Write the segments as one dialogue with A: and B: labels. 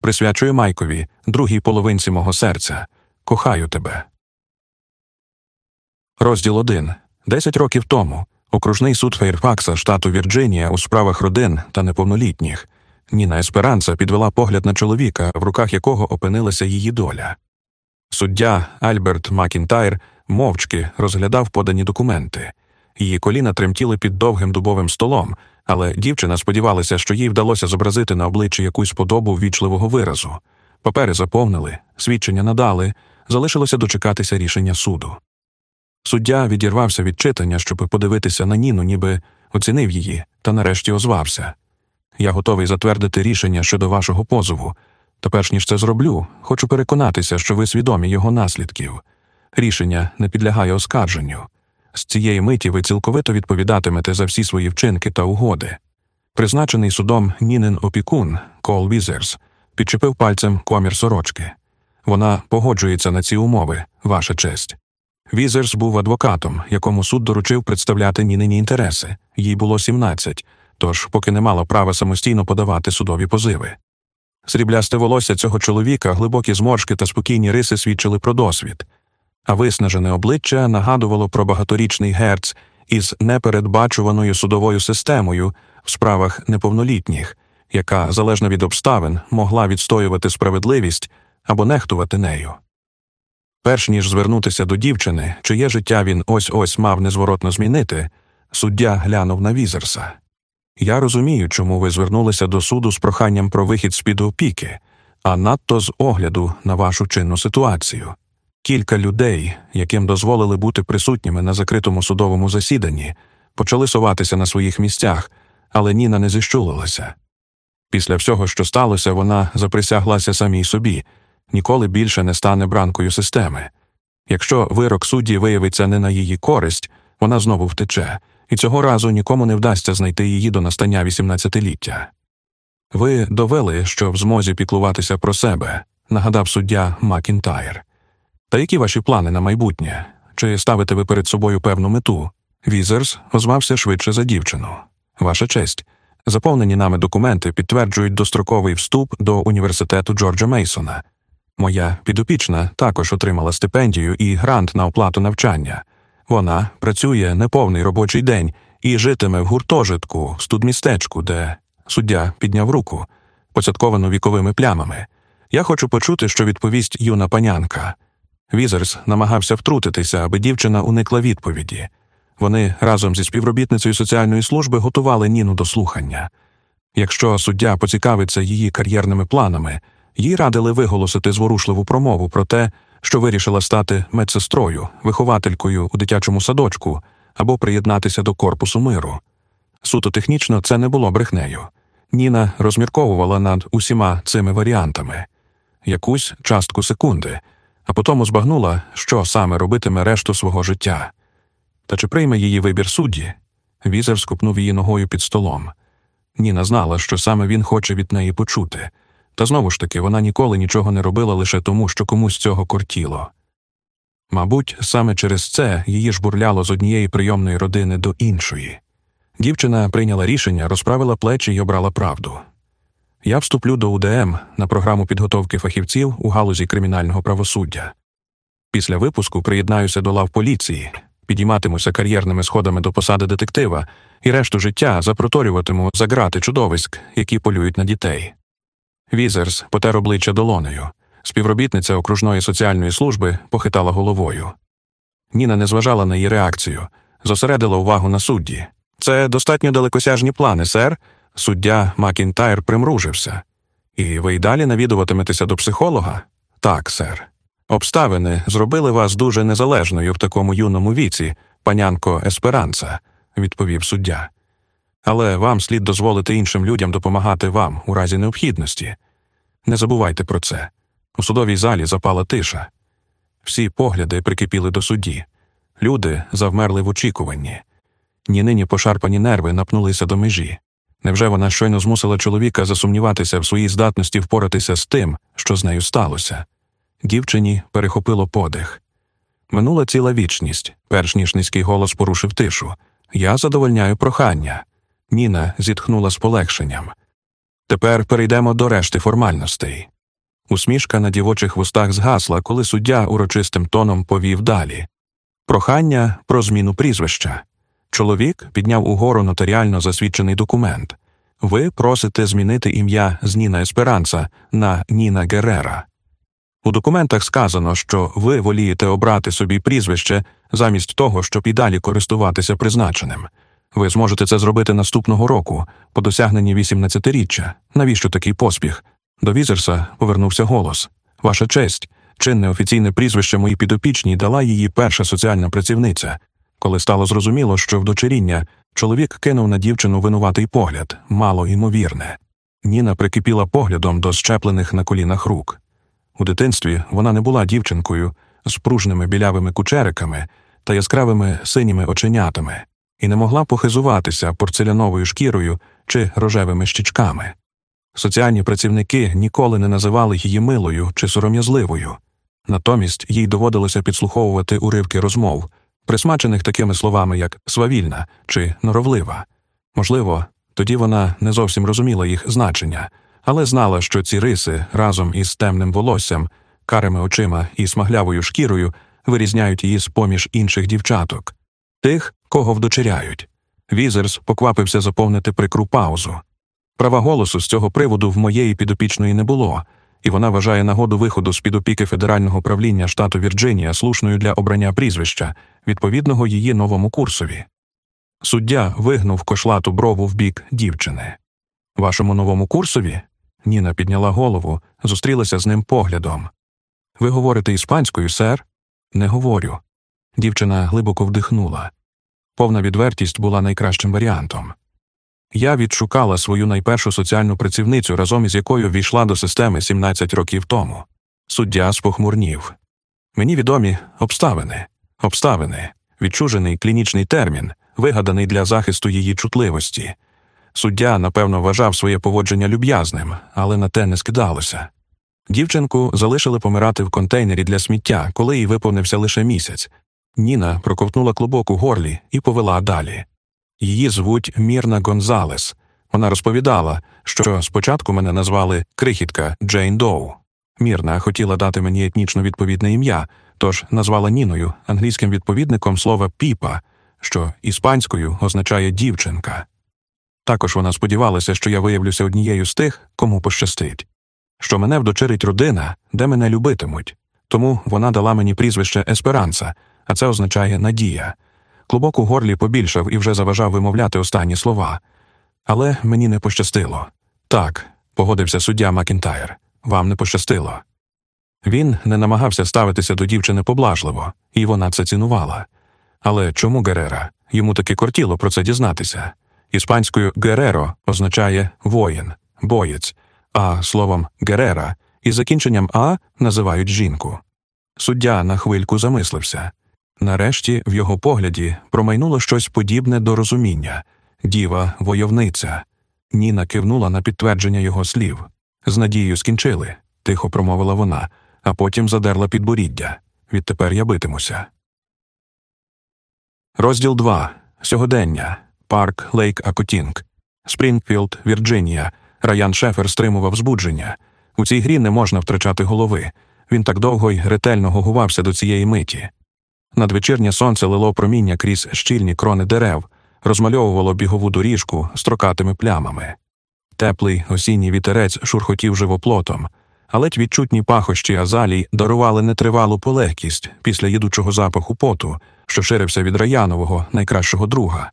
A: Присвячую Майкові, другій половинці мого серця. Кохаю тебе. Розділ 1. Десять років тому окружний суд Фейрфакса, штату Вірджинія, у справах родин та неповнолітніх. Ніна Есперанца підвела погляд на чоловіка, в руках якого опинилася її доля. Суддя Альберт Макінтайр мовчки розглядав подані документи. Її коліна тремтіли під довгим дубовим столом, але дівчина сподівалася, що їй вдалося зобразити на обличчі якусь подобу ввічливого виразу. Папери заповнили, свідчення надали, залишилося дочекатися рішення суду. Суддя відірвався від читання, щоб подивитися на Ніну, ніби оцінив її, та нарешті озвався. Я готовий затвердити рішення щодо вашого позову. Та перш ніж це зроблю, хочу переконатися, що ви свідомі його наслідків. Рішення не підлягає оскарженню. З цієї миті ви цілковито відповідатимете за всі свої вчинки та угоди. Призначений судом Нінен опікун Кол Візерс підчепив пальцем комір сорочки. Вона погоджується на ці умови, ваша честь. Візерс був адвокатом, якому суд доручив представляти Нінині інтереси. Їй було 17, тож поки не мала права самостійно подавати судові позиви. Сріблясте волосся цього чоловіка, глибокі зморшки та спокійні риси свідчили про досвід, а виснажене обличчя нагадувало про багаторічний герц із непередбачуваною судовою системою в справах неповнолітніх, яка, залежно від обставин, могла відстоювати справедливість або нехтувати нею. Перш ніж звернутися до дівчини, чиє життя він ось ось мав незворотно змінити, суддя глянув на візерса. Я розумію, чому ви звернулися до суду з проханням про вихід з під опіки, а надто з огляду на вашу чинну ситуацію. Кілька людей, яким дозволили бути присутніми на закритому судовому засіданні, почали соватися на своїх місцях, але Ніна не зіщулилася. Після всього, що сталося, вона заприсяглася самій собі ніколи більше не стане бранкою системи. Якщо вирок судді виявиться не на її користь, вона знову втече, і цього разу нікому не вдасться знайти її до настання 18-ліття. Ви довели, що в змозі піклуватися про себе, нагадав суддя Макінтайр. Та які ваші плани на майбутнє? Чи ставите ви перед собою певну мету? Візерс озвався швидше за дівчину. Ваша честь. Заповнені нами документи підтверджують достроковий вступ до університету Джорджа Мейсона. Моя підопічна також отримала стипендію і грант на оплату навчання. Вона працює неповний робочий день і житиме в гуртожитку, студмістечку, де суддя підняв руку, поцятковану віковими плямами. Я хочу почути, що відповість юна панянка. Візерс намагався втрутитися, аби дівчина уникла відповіді. Вони разом зі співробітницею соціальної служби готували Ніну до слухання. Якщо суддя поцікавиться її кар'єрними планами, їй радили виголосити зворушливу промову про те, що вирішила стати медсестрою, вихователькою у дитячому садочку або приєднатися до корпусу миру. Суто технічно це не було брехнею. Ніна розмірковувала над усіма цими варіантами якусь частку секунди, а потім збагнула, що саме робитиме решту свого життя. Та чи прийме її вибір судді? Візер скупнув її ногою під столом. Ніна знала, що саме він хоче від неї почути. Та знову ж таки вона ніколи нічого не робила лише тому, що комусь цього кортіло. Мабуть, саме через це її жбурляло з однієї прийомної родини до іншої. Дівчина прийняла рішення, розправила плечі і обрала правду. Я вступлю до УДМ на програму підготовки фахівців у галузі кримінального правосуддя. Після випуску приєднаюся до лав поліції, підійматимуся кар'єрними сходами до посади детектива і решту життя запроторюватиму за грати чудовиськ, які полюють на дітей. Візерс потер обличчя долонею. Співробітниця окружної соціальної служби похитала головою. Ніна не зважала на її реакцію, зосередила увагу на судді. Це достатньо далекосяжні плани, сер. Суддя Макінтайр примружився. І ви й далі навідуватиметеся до психолога? Так, сер. Обставини зробили вас дуже незалежною в такому юному віці, панянко Есперанца, відповів суддя але вам слід дозволити іншим людям допомагати вам у разі необхідності. Не забувайте про це. У судовій залі запала тиша. Всі погляди прикипіли до судді. Люди завмерли в очікуванні. Ні нині пошарпані нерви напнулися до межі. Невже вона щойно змусила чоловіка засумніватися в своїй здатності впоратися з тим, що з нею сталося? Дівчині перехопило подих. Минула ціла вічність, перш ніж низький голос порушив тишу. Я задовольняю прохання. Ніна зітхнула з полегшенням. Тепер перейдемо до решти формальностей. Усмішка на дівочих вустах згасла, коли суддя урочистим тоном повів далі. Прохання про зміну прізвища. Чоловік підняв угору нотаріально засвідчений документ. Ви просите змінити ім'я з Ніна Есперанца на Ніна Герера. У документах сказано, що ви волієте обрати собі прізвище замість того, щоб і далі користуватися призначеним. Ви зможете це зробити наступного року, по досягненні 18-річчя. Навіщо такий поспіх? До Візерса повернувся голос. Ваша честь, чинне офіційне прізвище моїй підопічній дала її перша соціальна працівниця. Коли стало зрозуміло, що в дочеріння чоловік кинув на дівчину винуватий погляд, мало ймовірне. Ніна прикипіла поглядом до щеплених на колінах рук. У дитинстві вона не була дівчинкою з пружними білявими кучериками та яскравими синіми оченятами і не могла похизуватися порцеляновою шкірою чи рожевими щічками. Соціальні працівники ніколи не називали її милою чи сором'язливою, натомість їй доводилося підслуховувати уривки розмов, присмачених такими словами, як свавільна чи норовлива. Можливо, тоді вона не зовсім розуміла їх значення, але знала, що ці риси разом із темним волоссям, карими очима і смаглявою шкірою вирізняють її з поміж інших дівчаток, тих, кого вдочеряють. Візерс поквапився заповнити прикру паузу. Права голосу з цього приводу в моєї підопічної не було, і вона вважає нагоду виходу з під опіки федерального правління штату Вірджинія слушною для обрання прізвища, відповідного її новому курсові. Суддя вигнув кошлату брову в бік дівчини. Вашому новому курсові? Ніна підняла голову, зустрілася з ним поглядом. Ви говорите іспанською, сер? Не говорю. Дівчина глибоко вдихнула. Повна відвертість була найкращим варіантом. Я відшукала свою найпершу соціальну працівницю, разом із якою війшла до системи 17 років тому. Суддя спохмурнів. Мені відомі обставини, обставини, відчужений клінічний термін, вигаданий для захисту її чутливості. Суддя, напевно, вважав своє поводження люб'язним, але на те не скидалося. Дівчинку залишили помирати в контейнері для сміття, коли їй виповнився лише місяць. Ніна проковтнула клубок у горлі і повела далі. Її звуть Мірна Гонзалес. Вона розповідала, що спочатку мене назвали крихітка Джейн Доу. Мірна хотіла дати мені етнічно відповідне ім'я, тож назвала Ніною англійським відповідником слова піпа, що іспанською означає дівчинка. Також вона сподівалася, що я виявлюся однією з тих, кому пощастить, що мене вдочерить родина, де мене любитимуть. Тому вона дала мені прізвище Есперанца, а це означає надія. Клубок у горлі побільшав і вже заважав вимовляти останні слова. Але мені не пощастило. Так, погодився суддя Макінтайр, вам не пощастило. Він не намагався ставитися до дівчини поблажливо, і вона це цінувала. Але чому Герера? Йому таки кортіло про це дізнатися. Іспанською гереро означає воїн, боєць, а словом герера із закінченням А називають жінку. Суддя на хвильку замислився. Нарешті в його погляді промайнуло щось подібне до розуміння діва, войовниця. Ніна кивнула на підтвердження його слів. З надією скінчили, тихо промовила вона, а потім задерла підборіддя. Відтепер я битимуся. Розділ 2. Сьогодення. Парк Лейк Акотінг. Спрінгфілд, Вірджинія. Раян Шефер стримував збудження. У цій грі не можна втрачати голови. Він так довго й ретельно готувався до цієї миті. Надвечірнє сонце лило проміння крізь щільні крони дерев, розмальовувало бігову доріжку строкатими плямами. Теплий осінній вітерець шурхотів живоплотом, а ледь відчутні пахощі азалій дарували нетривалу полегкість після їдучого запаху поту, що ширився від раянового найкращого друга.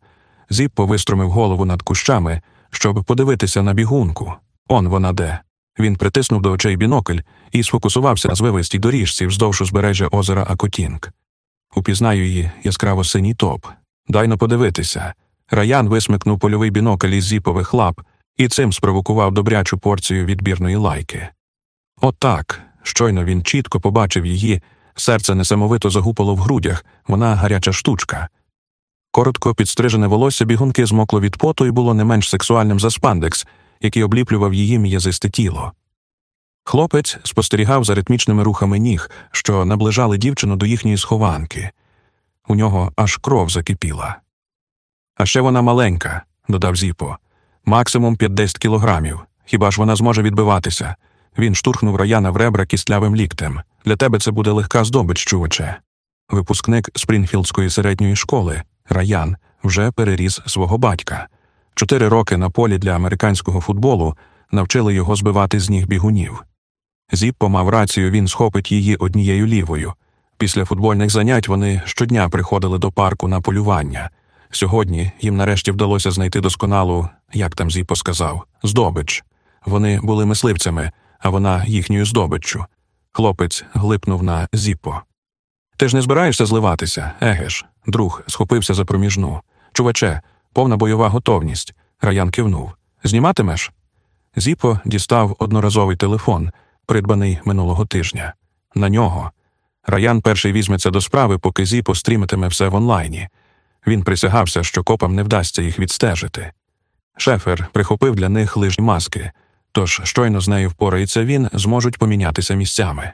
A: Зіппо виструмив голову над кущами, щоб подивитися на бігунку. Он вона де. Він притиснув до очей бінокль і сфокусувався на звивистій доріжці вздовж узбережжя озера Акотінг. Упізнаю її яскраво синій топ. Дайно подивитися. Раян висмикнув польовий бінокль із зіпових лап і цим спровокував добрячу порцію відбірної лайки. Отак. Щойно він чітко побачив її, серце несамовито загупало в грудях, вона гаряча штучка. Коротко підстрижене волосся бігунки змокло від поту і було не менш сексуальним за спандекс, який обліплював її м'язисте тіло. Хлопець спостерігав за ритмічними рухами ніг, що наближали дівчину до їхньої схованки. У нього аж кров закипіла. А ще вона маленька, додав Зіпо, максимум 50 кілограмів. Хіба ж вона зможе відбиватися? Він штурхнув Раяна в ребра кістлявим ліктем. Для тебе це буде легка здобич, чуваче. Випускник Спрінфілдської середньої школи Раян вже переріс свого батька. Чотири роки на полі для американського футболу навчили його збивати з ніг бігунів. Зіппо мав рацію, він схопить її однією лівою. Після футбольних занять вони щодня приходили до парку на полювання. Сьогодні їм нарешті вдалося знайти досконалу, як там Зіппо сказав, здобич. Вони були мисливцями, а вона їхньою здобиччю. Хлопець глипнув на Зіппо. Ти ж не збираєшся зливатися, егеш. Друг схопився за проміжну. Чуваче, повна бойова готовність. Раян кивнув. Зніматимеш? Зіпо дістав одноразовий телефон, придбаний минулого тижня. На нього. Раян перший візьметься до справи, поки Зіпо стрімитиме все в онлайні. Він присягався, що копам не вдасться їх відстежити. Шефер прихопив для них лижні маски, тож щойно з нею впорається він, зможуть помінятися місцями.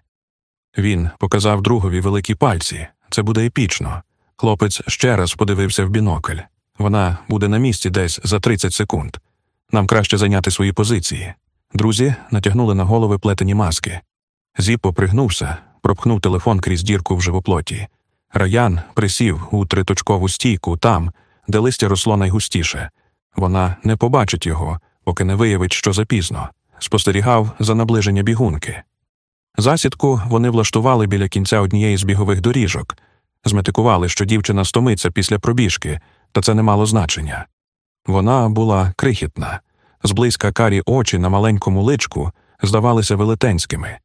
A: Він показав другові великі пальці. Це буде епічно. Хлопець ще раз подивився в бінокль. Вона буде на місці десь за 30 секунд. Нам краще зайняти свої позиції. Друзі натягнули на голови плетені маски. Зіпо пригнувся, пропхнув телефон крізь дірку в живоплоті. Раян присів у триточкову стійку там, де листя росло найгустіше. Вона не побачить його, поки не виявить, що запізно. Спостерігав за наближення бігунки. Засідку вони влаштували біля кінця однієї з бігових доріжок, зметикували, що дівчина стомиться після пробіжки, та це не мало значення. Вона була крихітна, зблизька карі очі на маленькому личку здавалися велетенськими.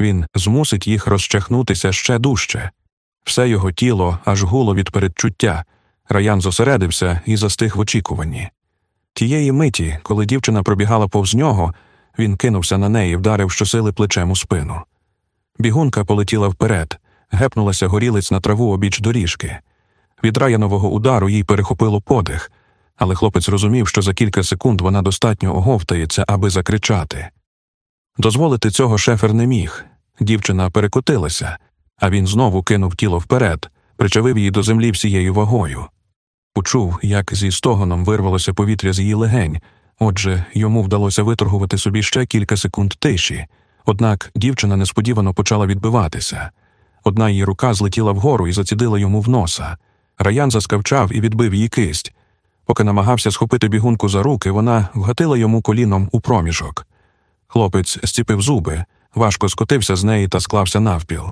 A: Він змусить їх розчахнутися ще дужче. Все його тіло аж гуло від передчуття. Раян зосередився і застиг в очікуванні. Тієї миті, коли дівчина пробігала повз нього, він кинувся на неї, вдарив щосили плечем у спину. Бігунка полетіла вперед, гепнулася горілиць на траву обіч доріжки. Від раянового удару їй перехопило подих, але хлопець розумів, що за кілька секунд вона достатньо оговтається, аби закричати. Дозволити цього шефер не міг. Дівчина перекотилася, а він знову кинув тіло вперед, причавив її до землі всією вагою. Почув, як зі стогоном вирвалося повітря з її легень, отже, йому вдалося виторгувати собі ще кілька секунд тиші. Однак дівчина несподівано почала відбиватися. Одна її рука злетіла вгору і зацідила йому в носа. Раян заскавчав і відбив її кисть. Поки намагався схопити бігунку за руки, вона вгатила йому коліном у проміжок. Хлопець зціпив зуби, важко скотився з неї та склався навпіл.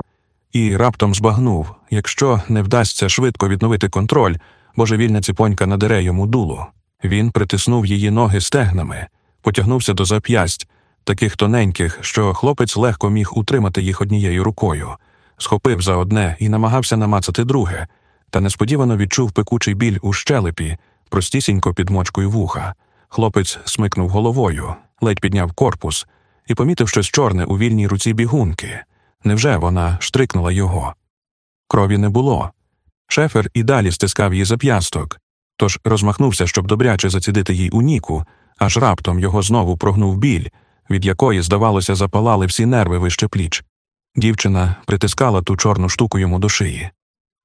A: І раптом збагнув якщо не вдасться швидко відновити контроль, божевільна ціпонька надере йому дулу. Він притиснув її ноги стегнами, потягнувся до зап'ясть, таких тоненьких, що хлопець легко міг утримати їх однією рукою, схопив за одне і намагався намацати друге, та несподівано відчув пекучий біль у щелепі, простісінько під мочкою вуха. Хлопець смикнув головою, ледь підняв корпус і помітив щось чорне у вільній руці бігунки. Невже вона штрикнула його? Крові не було. Шефер і далі стискав її зап'ясток, тож розмахнувся, щоб добряче зацідити їй у ніку, аж раптом його знову прогнув біль, від якої, здавалося, запалали всі нерви вище пліч. Дівчина притискала ту чорну штуку йому до шиї.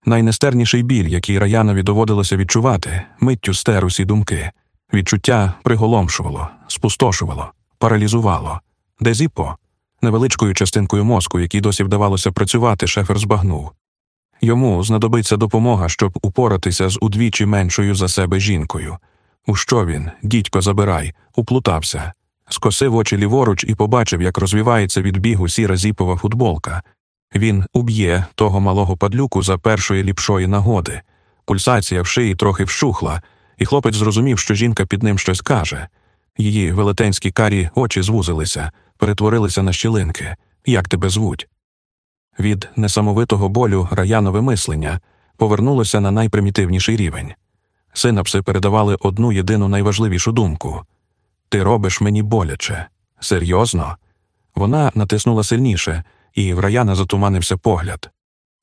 A: Найнестерніший біль, який Раянові доводилося відчувати, миттю стер усі думки. Відчуття приголомшувало, спустошувало, паралізувало. Де зіпо? Невеличкою частинкою мозку, якій досі вдавалося працювати, шефер збагнув. Йому знадобиться допомога, щоб упоратися з удвічі меншою за себе жінкою. У що він, дідько, забирай, уплутався, скосив очі ліворуч і побачив, як розвівається від бігу сіра зіпова футболка. Він уб'є того малого падлюку за першої ліпшої нагоди. Пульсація в шиї трохи вщухла, і хлопець зрозумів, що жінка під ним щось каже. Її велетенські карі очі звузилися, перетворилися на щілинки. Як тебе звуть? Від несамовитого болю раянове мислення повернулося на найпримітивніший рівень. Синапси передавали одну єдину найважливішу думку Ти робиш мені боляче. Серйозно? Вона натиснула сильніше, і в раяна затуманився погляд.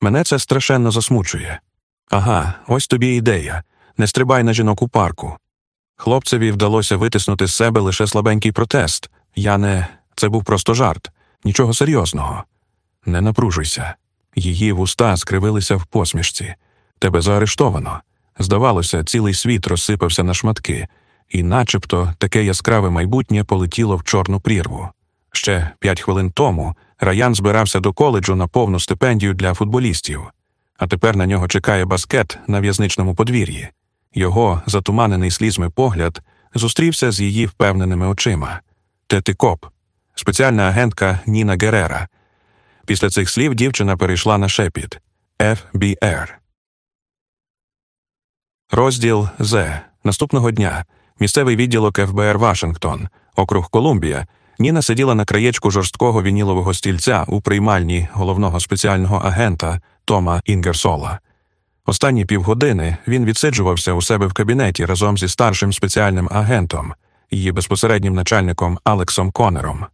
A: Мене це страшенно засмучує. Ага, ось тобі ідея. Не стрибай на жінок у парку. Хлопцеві вдалося витиснути з себе лише слабенький протест. Я не. Це був просто жарт, нічого серйозного. Не напружуйся. Її вуста скривилися в посмішці. Тебе заарештовано. Здавалося, цілий світ розсипався на шматки. і, начебто, таке яскраве майбутнє полетіло в чорну прірву. Ще п'ять хвилин тому Раян збирався до коледжу на повну стипендію для футболістів, а тепер на нього чекає баскет на в'язничному подвір'ї. Його затуманений слізьми погляд зустрівся з її впевненими очима. Тети коп, спеціальна агентка Ніна Герера. Після цих слів дівчина перейшла на шепіт FBR. Розділ З. Наступного дня місцевий відділок ФБР Вашингтон, округ Колумбія. Ніна сиділа на краєчку жорсткого вінілового стільця у приймальні головного спеціального агента Тома Інгерсола. Останні півгодини він відсиджувався у себе в кабінеті разом зі старшим спеціальним агентом, її безпосереднім начальником Алексом Конером.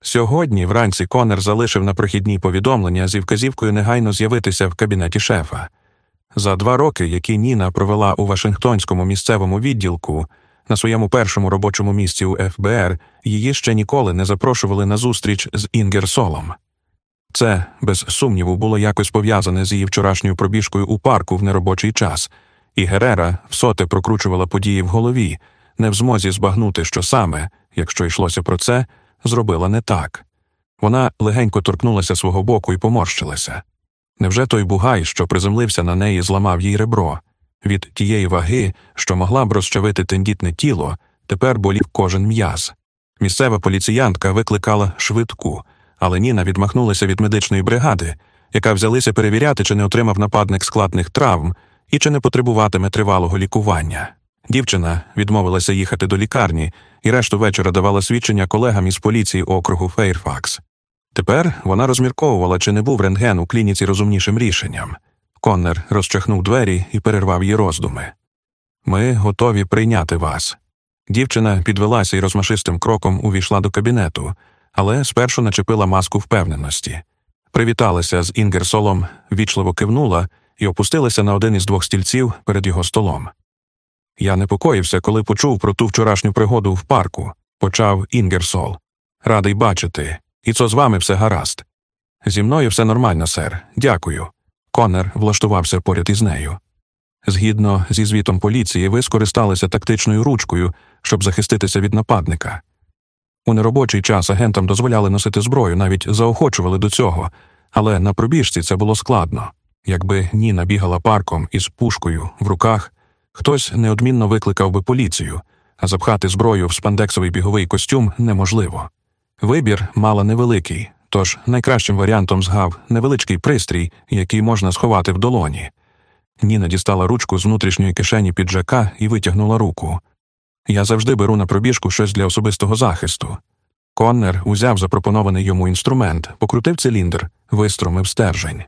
A: Сьогодні вранці Конер залишив на прохідній повідомлення зі вказівкою негайно з'явитися в кабінеті шефа. За два роки, які Ніна провела у Вашингтонському місцевому відділку, на своєму першому робочому місці у ФБР, її ще ніколи не запрошували на зустріч з Інгерсолом. Це, без сумніву, було якось пов'язане з її вчорашньою пробіжкою у парку в неробочий час, і Герера всоте прокручувала події в голові, не в змозі збагнути, що саме, якщо йшлося про це, зробила не так. Вона легенько торкнулася свого боку і поморщилася. Невже той бугай, що приземлився на неї, зламав їй ребро? Від тієї ваги, що могла б розчавити тендітне тіло, тепер болів кожен м'яз. Місцева поліціянтка викликала швидку, але Ніна відмахнулася від медичної бригади, яка взялися перевіряти, чи не отримав нападник складних травм і чи не потребуватиме тривалого лікування. Дівчина відмовилася їхати до лікарні і решту вечора давала свідчення колегам із поліції округу Фейрфакс. Тепер вона розмірковувала, чи не був рентген у клініці розумнішим рішенням. Коннер розчахнув двері і перервав її роздуми. Ми готові прийняти вас. Дівчина підвелася і розмашистим кроком увійшла до кабінету, але спершу начепила маску впевненості. Привіталася з Інгерсолом, вічливо кивнула і опустилася на один із двох стільців перед його столом. Я непокоївся, коли почув про ту вчорашню пригоду в парку, почав Інгерсол. Радий бачити, і це з вами все гаразд. Зі мною все нормально, сер. Дякую. Коннер влаштувався поряд із нею. Згідно зі звітом поліції, ви скористалися тактичною ручкою, щоб захиститися від нападника. У неробочий час агентам дозволяли носити зброю, навіть заохочували до цього, але на пробіжці це було складно. Якби Ніна бігала парком із пушкою в руках, хтось неодмінно викликав би поліцію, а запхати зброю в спандексовий біговий костюм неможливо. Вибір мала невеликий, тож найкращим варіантом згав невеличкий пристрій, який можна сховати в долоні. Ніна дістала ручку з внутрішньої кишені піджака і витягнула руку. Я завжди беру на пробіжку щось для особистого захисту. Коннер узяв запропонований йому інструмент, покрутив циліндр, виструмив стержень.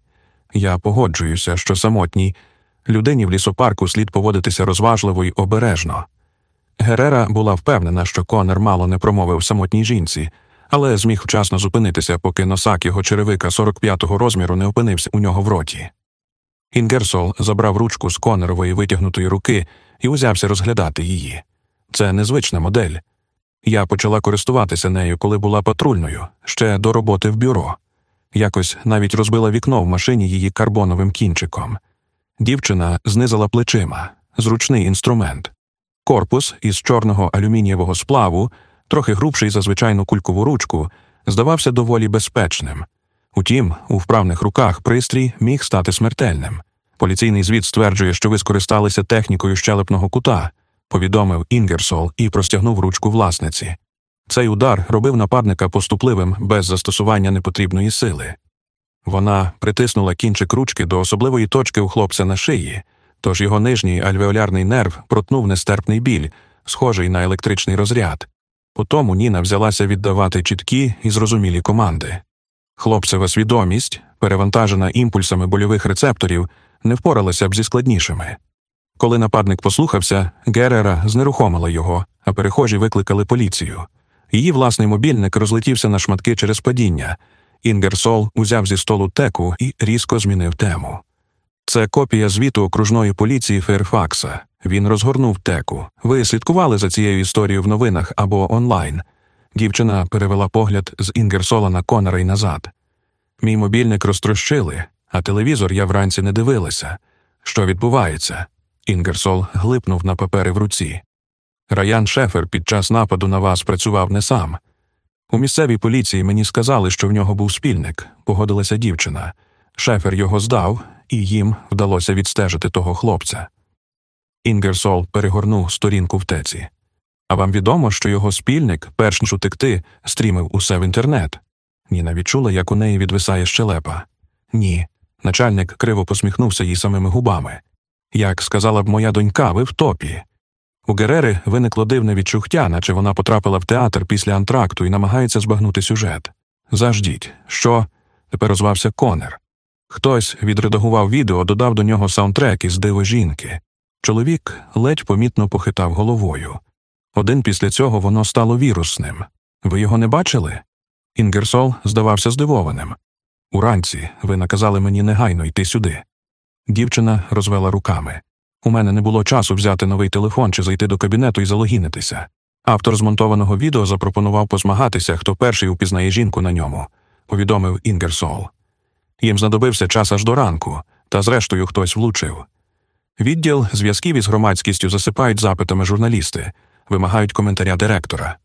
A: Я погоджуюся, що самотній людині в лісопарку слід поводитися розважливо й обережно. Герера була впевнена, що Коннер мало не промовив самотній жінці, але зміг вчасно зупинитися, поки носак його черевика 45-го розміру не опинився у нього в роті. Інгерсол забрав ручку з Коннерової витягнутої руки і узявся розглядати її. Це незвична модель. Я почала користуватися нею, коли була патрульною, ще до роботи в бюро. Якось навіть розбила вікно в машині її карбоновим кінчиком. Дівчина знизила плечима, зручний інструмент. Корпус із чорного алюмінієвого сплаву, трохи грубший за звичайну кулькову ручку, здавався доволі безпечним. Утім, у вправних руках пристрій міг стати смертельним. Поліційний звіт стверджує, що ви скористалися технікою щелепного кута, повідомив Інгерсол і простягнув ручку власниці. Цей удар робив нападника поступливим без застосування непотрібної сили. Вона притиснула кінчик ручки до особливої точки у хлопця на шиї, тож його нижній альвеолярний нерв протнув нестерпний біль, схожий на електричний розряд. Потому Ніна взялася віддавати чіткі і зрозумілі команди. Хлопцева свідомість, перевантажена імпульсами больових рецепторів, не впоралася б зі складнішими. Коли нападник послухався, Герера знерухомила його, а перехожі викликали поліцію. Її власний мобільник розлетівся на шматки через падіння. Інгерсол узяв зі столу теку і різко змінив тему. Це копія звіту окружної поліції Фейрфакса. Він розгорнув теку. Ви слідкували за цією історією в новинах або онлайн. Дівчина перевела погляд з Інгерсола на Конора й назад. Мій мобільник розтрощили, а телевізор я вранці не дивилася. Що відбувається? Інгерсол глипнув на папери в руці. Раян Шефер під час нападу на вас працював не сам. У місцевій поліції мені сказали, що в нього був спільник, погодилася дівчина. Шефер його здав, і їм вдалося відстежити того хлопця. Інгерсол перегорнув сторінку в. А вам відомо, що його спільник, перш ніж утекти, стрімив усе в інтернет? Ніна відчула, як у неї відвисає щелепа. Ні. Начальник криво посміхнувся їй самими губами. Як сказала б моя донька, ви в топі. У Герери виникло дивне відчуття, наче вона потрапила в театр після антракту і намагається збагнути сюжет. Заждіть, що? Тепер озвався Конер. Хтось відредагував відео, додав до нього саундтрек із диво жінки. Чоловік ледь помітно похитав головою. Один після цього воно стало вірусним. Ви його не бачили? Інгерсол здавався здивованим. Уранці ви наказали мені негайно йти сюди. Дівчина розвела руками. У мене не було часу взяти новий телефон чи зайти до кабінету і залогінитися. Автор змонтованого відео запропонував позмагатися, хто перший упізнає жінку на ньому, повідомив Інгерсол. Їм знадобився час аж до ранку, та зрештою хтось влучив. Відділ зв'язків із громадськістю засипають запитами журналісти, вимагають коментаря директора.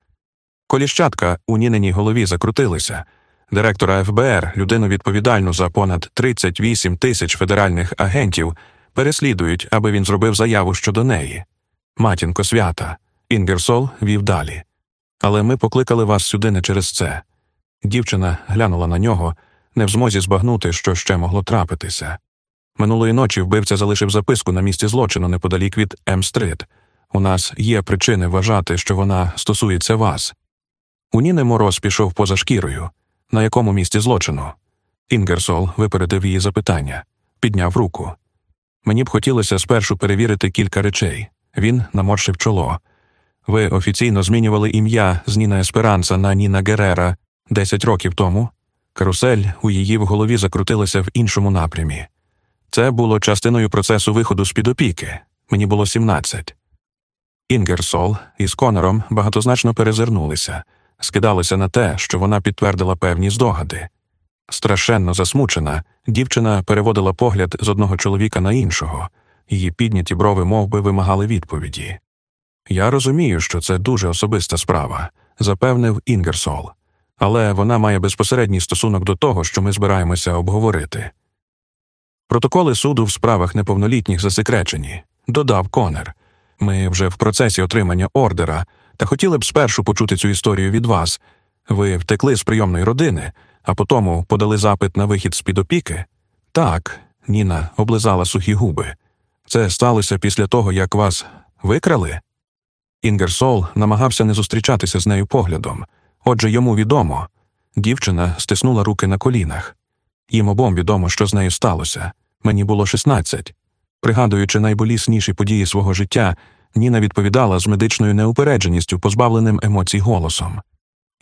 A: Коліщатка у Ніниній голові закрутилися. Директора ФБР, людину відповідальну за понад 38 тисяч федеральних агентів, переслідують, аби він зробив заяву щодо неї. Матінко свята. Інгерсол вів далі. Але ми покликали вас сюди не через це. Дівчина глянула на нього, не в змозі збагнути, що ще могло трапитися. Минулої ночі вбивця залишив записку на місці злочину неподалік від М-стрит. У нас є причини вважати, що вона стосується вас. У Ніни мороз пішов поза шкірою. На якому місці злочину? Інгерсол випередив її запитання, підняв руку. Мені б хотілося спершу перевірити кілька речей. Він наморщив чоло. Ви офіційно змінювали ім'я з Ніна Есперанца на Ніна Герера десять років тому. Карусель у її в голові закрутилася в іншому напрямі. Це було частиною процесу виходу з під опіки. Мені було 17. Інгерсол із Конором багатозначно перезирнулися, скидалися на те, що вона підтвердила певні здогади. Страшенно засмучена, дівчина переводила погляд з одного чоловіка на іншого, її підняті брови мов би, вимагали відповіді. Я розумію, що це дуже особиста справа, запевнив Інгерсол, але вона має безпосередній стосунок до того, що ми збираємося обговорити. Протоколи суду в справах неповнолітніх засекречені, додав Конер. Ми вже в процесі отримання ордера, та хотіли б спершу почути цю історію від вас. Ви втекли з прийомної родини, а потому подали запит на вихід з під опіки? Так, Ніна облизала сухі губи. Це сталося після того, як вас викрали? Інгерсол намагався не зустрічатися з нею поглядом. Отже, йому відомо. Дівчина стиснула руки на колінах. Їм обом відомо, що з нею сталося. Мені було 16. Пригадуючи найболісніші події свого життя, Ніна відповідала з медичною неупередженістю, позбавленим емоцій голосом.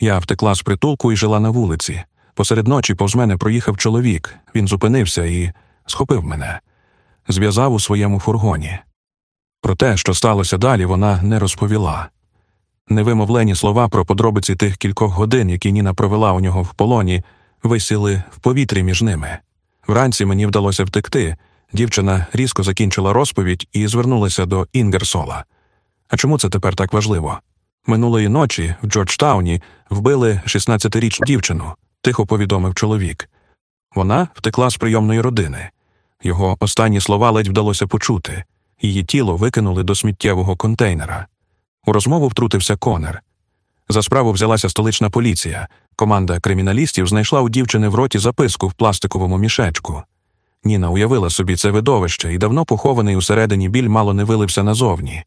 A: Я втекла з притулку і жила на вулиці. Посеред ночі повз мене проїхав чоловік. Він зупинився і схопив мене, зв'язав у своєму фургоні. Про те, що сталося далі, вона не розповіла. Невимовлені слова про подробиці тих кількох годин, які Ніна провела у нього в полоні, висіли в повітрі між ними. Вранці мені вдалося втекти. Дівчина різко закінчила розповідь і звернулася до Інгерсола. А чому це тепер так важливо? Минулої ночі в Джорджтауні вбили 16-річну дівчину, тихо повідомив чоловік. Вона втекла з прийомної родини. Його останні слова ледь вдалося почути. Її тіло викинули до сміттєвого контейнера. У розмову втрутився конер. За справу взялася столична поліція. Команда криміналістів знайшла у дівчини в роті записку в пластиковому мішечку. Ніна уявила собі це видовище, і давно похований усередині біль мало не вилився назовні.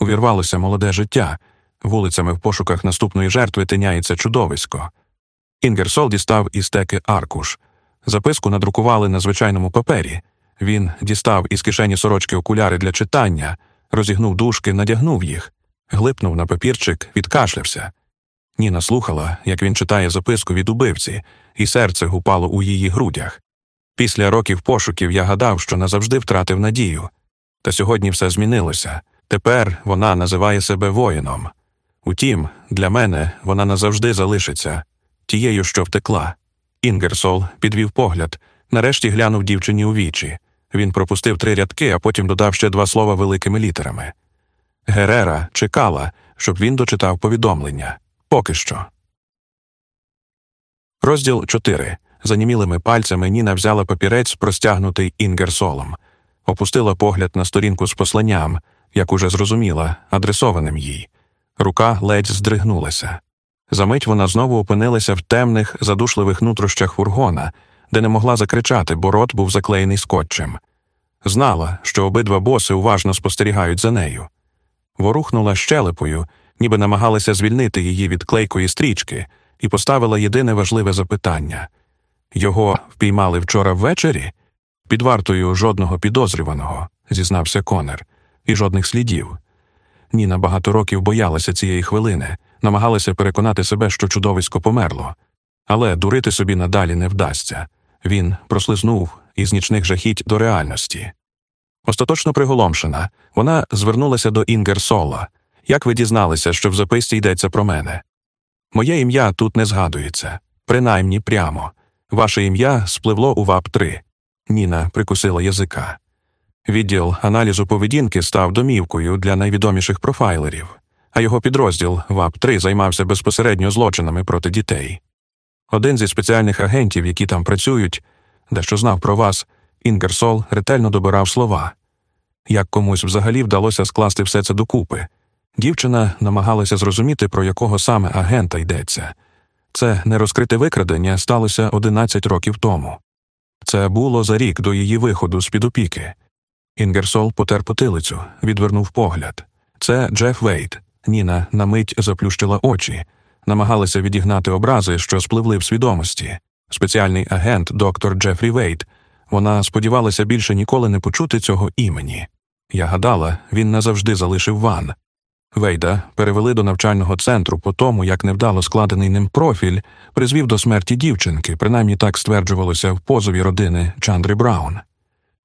A: Увірвалося молоде життя, вулицями в пошуках наступної жертви тиняється чудовисько. Інгерсол дістав із теки аркуш. Записку надрукували на звичайному папері. Він дістав із кишені сорочки окуляри для читання, розігнув дужки, надягнув їх, глипнув на папірчик, відкашлявся. Ніна слухала, як він читає записку від убивці, і серце гупало у її грудях. Після років пошуків я гадав, що назавжди втратив надію. Та сьогодні все змінилося. Тепер вона називає себе воїном. Утім, для мене вона назавжди залишиться тією, що втекла. Інгерсол підвів погляд, нарешті глянув дівчині у вічі. Він пропустив три рядки, а потім додав ще два слова великими літерами. Герера чекала, щоб він дочитав повідомлення. Поки що. Розділ 4. Занімілими пальцями Ніна взяла папірець, простягнутий інгерсолом, опустила погляд на сторінку з посланням, як уже зрозуміла, адресованим їй. Рука ледь здригнулася. Замить вона знову опинилася в темних, задушливих нутрощах фургона, де не могла закричати, бо рот був заклеєний скотчем. Знала, що обидва боси уважно спостерігають за нею. Ворухнула щелепою, ніби намагалася звільнити її від клейкої стрічки, і поставила єдине важливе запитання його впіймали вчора ввечері? Під вартою жодного підозрюваного, зізнався Конер, і жодних слідів. Ніна багато років боялася цієї хвилини, намагалася переконати себе, що чудовисько померло, але дурити собі надалі не вдасться. Він прослизнув із нічних жахіть до реальності. Остаточно приголомшена, вона звернулася до Інгерсола. Як ви дізналися, що в записці йдеться про мене? Моє ім'я тут не згадується, принаймні прямо. Ваше ім'я спливло у ВАП 3 Ніна прикусила язика. Відділ аналізу поведінки став домівкою для найвідоміших профайлерів, а його підрозділ ВАП 3 займався безпосередньо злочинами проти дітей. Один зі спеціальних агентів, які там працюють, дещо знав про вас, Інгерсол ретельно добирав слова. Як комусь взагалі вдалося скласти все це докупи. Дівчина намагалася зрозуміти, про якого саме агента йдеться. Це нерозкрите викрадення сталося 11 років тому. Це було за рік до її виходу з під опіки. Інгерсол потер потилицю, відвернув погляд. Це Джеф Вейт. Ніна на мить заплющила очі, намагалася відігнати образи, що спливли в свідомості. Спеціальний агент доктор Джефрі Вейт. Вона сподівалася більше ніколи не почути цього імені. Я гадала, він назавжди залишив ван. Вейда перевели до навчального центру по тому, як невдало складений ним профіль, призвів до смерті дівчинки, принаймні так стверджувалося в позові родини Чандри Браун.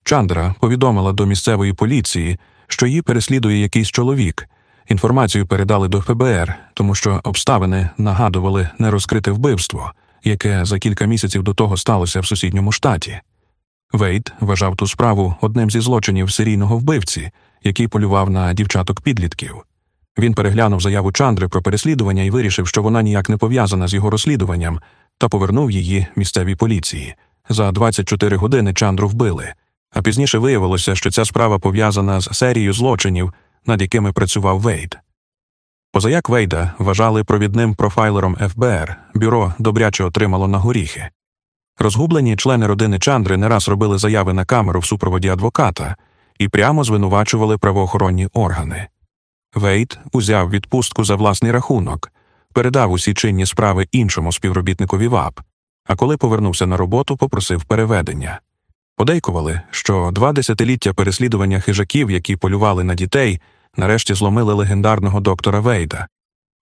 A: Чандра повідомила до місцевої поліції, що її переслідує якийсь чоловік. Інформацію передали до ФБР, тому що обставини нагадували нерозкрите вбивство, яке за кілька місяців до того сталося в сусідньому штаті. Вейт вважав ту справу одним зі злочинів серійного вбивці, який полював на дівчаток підлітків. Він переглянув заяву Чандри про переслідування і вирішив, що вона ніяк не пов'язана з його розслідуванням, та повернув її місцевій поліції. За 24 години Чандру вбили, а пізніше виявилося, що ця справа пов'язана з серією злочинів, над якими працював Вейд. Позаяк Вейда вважали провідним профайлером ФБР, бюро добряче отримало на горіхи. Розгублені члени родини Чандри не раз робили заяви на камеру в супроводі адвоката і прямо звинувачували правоохоронні органи. Вейт узяв відпустку за власний рахунок, передав усі чинні справи іншому співробітникові ВАП, а коли повернувся на роботу, попросив переведення. Подейкували, що два десятиліття переслідування хижаків, які полювали на дітей, нарешті зломили легендарного доктора Вейда.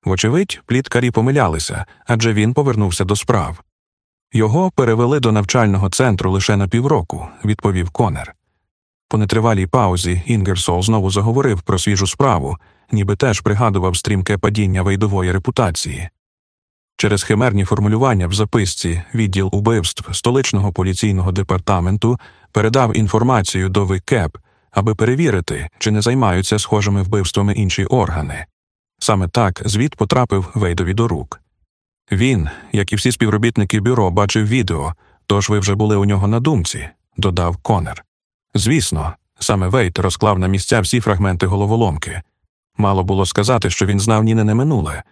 A: Вочевидь, пліткарі помилялися, адже він повернувся до справ. Його перевели до навчального центру лише на півроку, відповів Конер. По нетривалій паузі Інгерсол знову заговорив про свіжу справу, ніби теж пригадував стрімке падіння вейдової репутації. Через химерні формулювання в записці відділ убивств столичного поліційного департаменту передав інформацію до ВКЕП, аби перевірити, чи не займаються схожими вбивствами інші органи. Саме так звіт потрапив Вейдові до рук. Він, як і всі співробітники бюро, бачив відео, тож ви вже були у нього на думці, додав Конер. Звісно, саме Вейт розклав на місця всі фрагменти головоломки. Мало було сказати, що він знав Нінине минуле.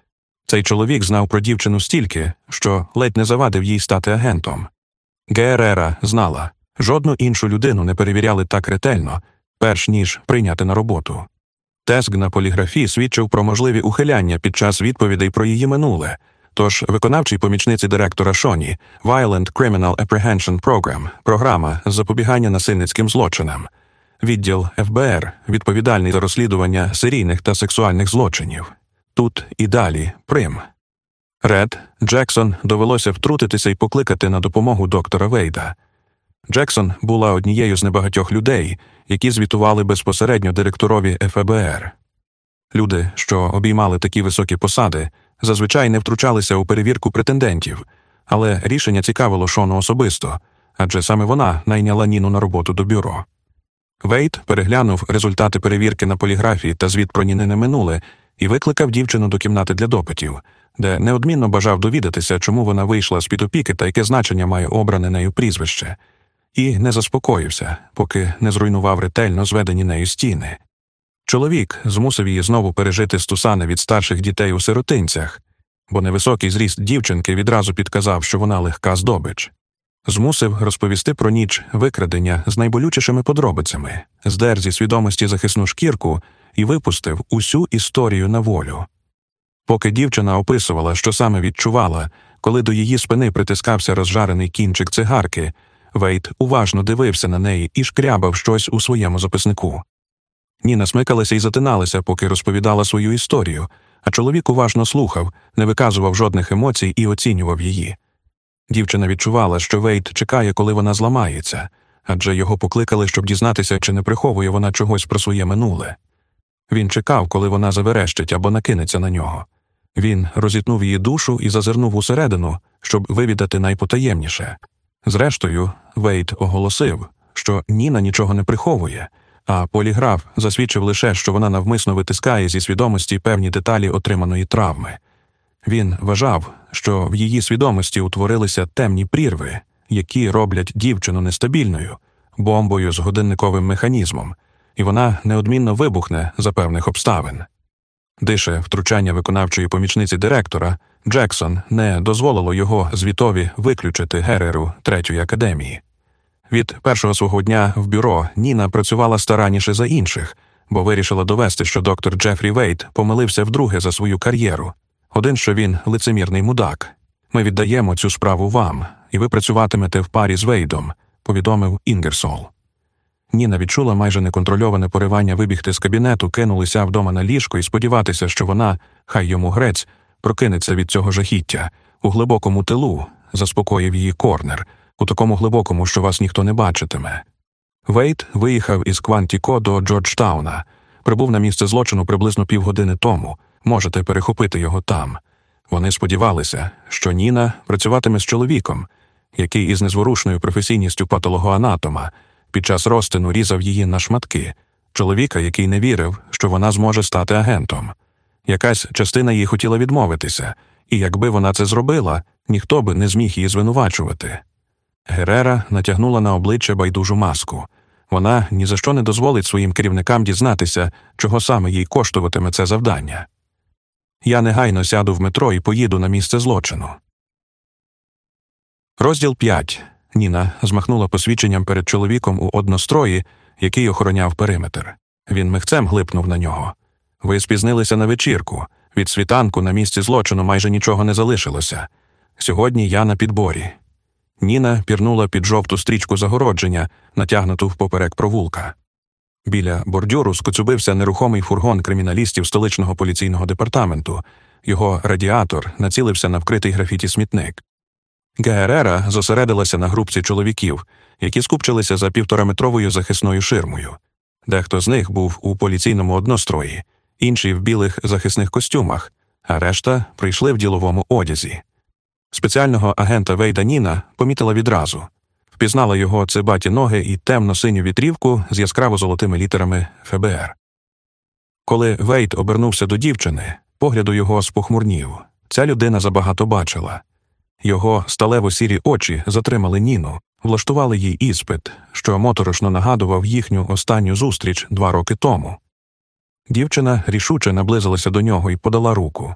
A: Цей чоловік знав про дівчину стільки, що ледь не завадив їй стати агентом. Герера знала жодну іншу людину не перевіряли так ретельно, перш ніж прийняти на роботу. Теск на поліграфі свідчив про можливі ухиляння під час відповідей про її минуле. Тож виконавчій помічниці директора Шоні Violent Criminal Apprehension Program – програма запобігання насильницьким злочинам, відділ ФБР, відповідальний за розслідування серійних та сексуальних злочинів. Тут і далі Прим. Ред Джексон довелося втрутитися і покликати на допомогу доктора Вейда. Джексон була однією з небагатьох людей, які звітували безпосередньо директорові ФБР. Люди, що обіймали такі високі посади, зазвичай не втручалися у перевірку претендентів, але рішення цікавило Шону особисто, адже саме вона найняла Ніну на роботу до бюро. Вейт переглянув результати перевірки на поліграфії та звіт про Нінине минуле і викликав дівчину до кімнати для допитів, де неодмінно бажав довідатися, чому вона вийшла з під опіки та яке значення має обране нею прізвище, і не заспокоївся, поки не зруйнував ретельно зведені нею стіни. Чоловік змусив її знову пережити стусани від старших дітей у сиротинцях, бо невисокий зріст дівчинки відразу підказав, що вона легка здобич. Змусив розповісти про ніч викрадення з найболючішими подробицями, здер зі свідомості захисну шкірку і випустив усю історію на волю. Поки дівчина описувала, що саме відчувала, коли до її спини притискався розжарений кінчик цигарки, Вейт уважно дивився на неї і шкрябав щось у своєму записнику. Ніна смикалася і затиналася, поки розповідала свою історію, а чоловік уважно слухав, не виказував жодних емоцій і оцінював її. Дівчина відчувала, що Вейт чекає, коли вона зламається, адже його покликали, щоб дізнатися, чи не приховує вона чогось про своє минуле. Він чекав, коли вона заверещить або накинеться на нього. Він розітнув її душу і зазирнув усередину, щоб вивідати найпотаємніше. Зрештою, Вейт оголосив, що Ніна нічого не приховує, а поліграф засвідчив лише, що вона навмисно витискає зі свідомості певні деталі отриманої травми. Він вважав, що в її свідомості утворилися темні прірви, які роблять дівчину нестабільною, бомбою з годинниковим механізмом, і вона неодмінно вибухне за певних обставин. Дише втручання виконавчої помічниці директора Джексон не дозволило його звітові виключити Гереру третьої академії. Від першого свого дня в бюро Ніна працювала старанніше за інших, бо вирішила довести, що доктор Джефрі Вейт помилився вдруге за свою кар'єру. Один, що він лицемірний мудак. Ми віддаємо цю справу вам, і ви працюватимете в парі з Вейдом, повідомив Інгерсол. Ніна відчула майже неконтрольоване поривання вибігти з кабінету, кинулися вдома на ліжко і сподіватися, що вона, хай йому грець, прокинеться від цього жахіття у глибокому тилу, заспокоїв її корнер, у такому глибокому, що вас ніхто не бачитиме. Вейт виїхав із Квантіко до Джорджтауна, прибув на місце злочину приблизно півгодини тому. Можете перехопити його там. Вони сподівалися, що Ніна працюватиме з чоловіком, який із незворушною професійністю патологоанатома під час розтину різав її на шматки, чоловіка, який не вірив, що вона зможе стати агентом. Якась частина їй хотіла відмовитися, і якби вона це зробила, ніхто би не зміг її звинувачувати. Герера натягнула на обличчя байдужу маску. Вона ні за що не дозволить своїм керівникам дізнатися, чого саме їй коштуватиме це завдання. Я негайно сяду в метро і поїду на місце злочину. Розділ 5. Ніна змахнула посвідченням перед чоловіком у однострої, який охороняв периметр. Він михцем глипнув на нього. Ви спізнилися на вечірку. Від світанку на місці злочину майже нічого не залишилося. Сьогодні я на підборі. Ніна пірнула під жовту стрічку загородження, натягнуту впоперек провулка. Біля бордюру скоцюбився нерухомий фургон криміналістів столичного поліційного департаменту. Його радіатор націлився на вкритий графіті смітник. ГРРа зосередилася на групці чоловіків, які скупчилися за півтораметровою захисною ширмою. Дехто з них був у поліційному однострої, інші в білих захисних костюмах, а решта прийшли в діловому одязі. Спеціального агента Вейда Ніна помітила відразу впізнала його цибаті ноги і темно синю вітрівку з яскраво золотими літерами ФБР. Коли Вейт обернувся до дівчини, погляду його спохмурнів. Ця людина забагато бачила. Його сталево сірі очі затримали Ніну, влаштували їй іспит, що моторошно нагадував їхню останню зустріч два роки тому. Дівчина рішуче наблизилася до нього і подала руку.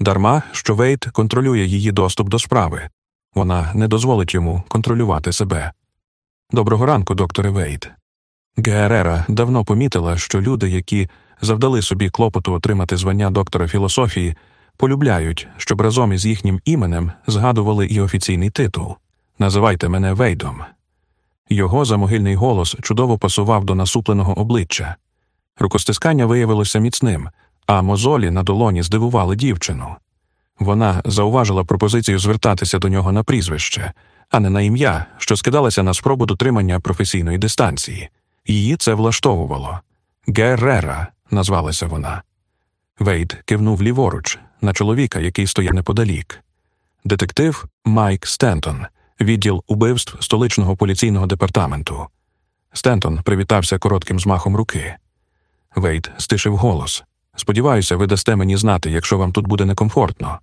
A: Дарма, що Вейт контролює її доступ до справи, вона не дозволить йому контролювати себе. Доброго ранку, докторе Вейт. Геерера давно помітила, що люди, які завдали собі клопоту отримати звання доктора філософії, полюбляють, щоб разом із їхнім іменем згадували і офіційний титул Називайте мене Вейдом. Його замогильний голос чудово пасував до насупленого обличчя. Рукостискання виявилося міцним, а мозолі на долоні здивували дівчину. Вона зауважила пропозицію звертатися до нього на прізвище, а не на ім'я, що скидалася на спробу дотримання професійної дистанції. Її це влаштовувало. Геррера назвалася вона. Вейд кивнув ліворуч на чоловіка, який стояв неподалік. Детектив Майк Стентон, відділ убивств столичного поліційного департаменту. Стентон привітався коротким змахом руки. Вейт стишив голос. Сподіваюся, ви дасте мені знати, якщо вам тут буде некомфортно.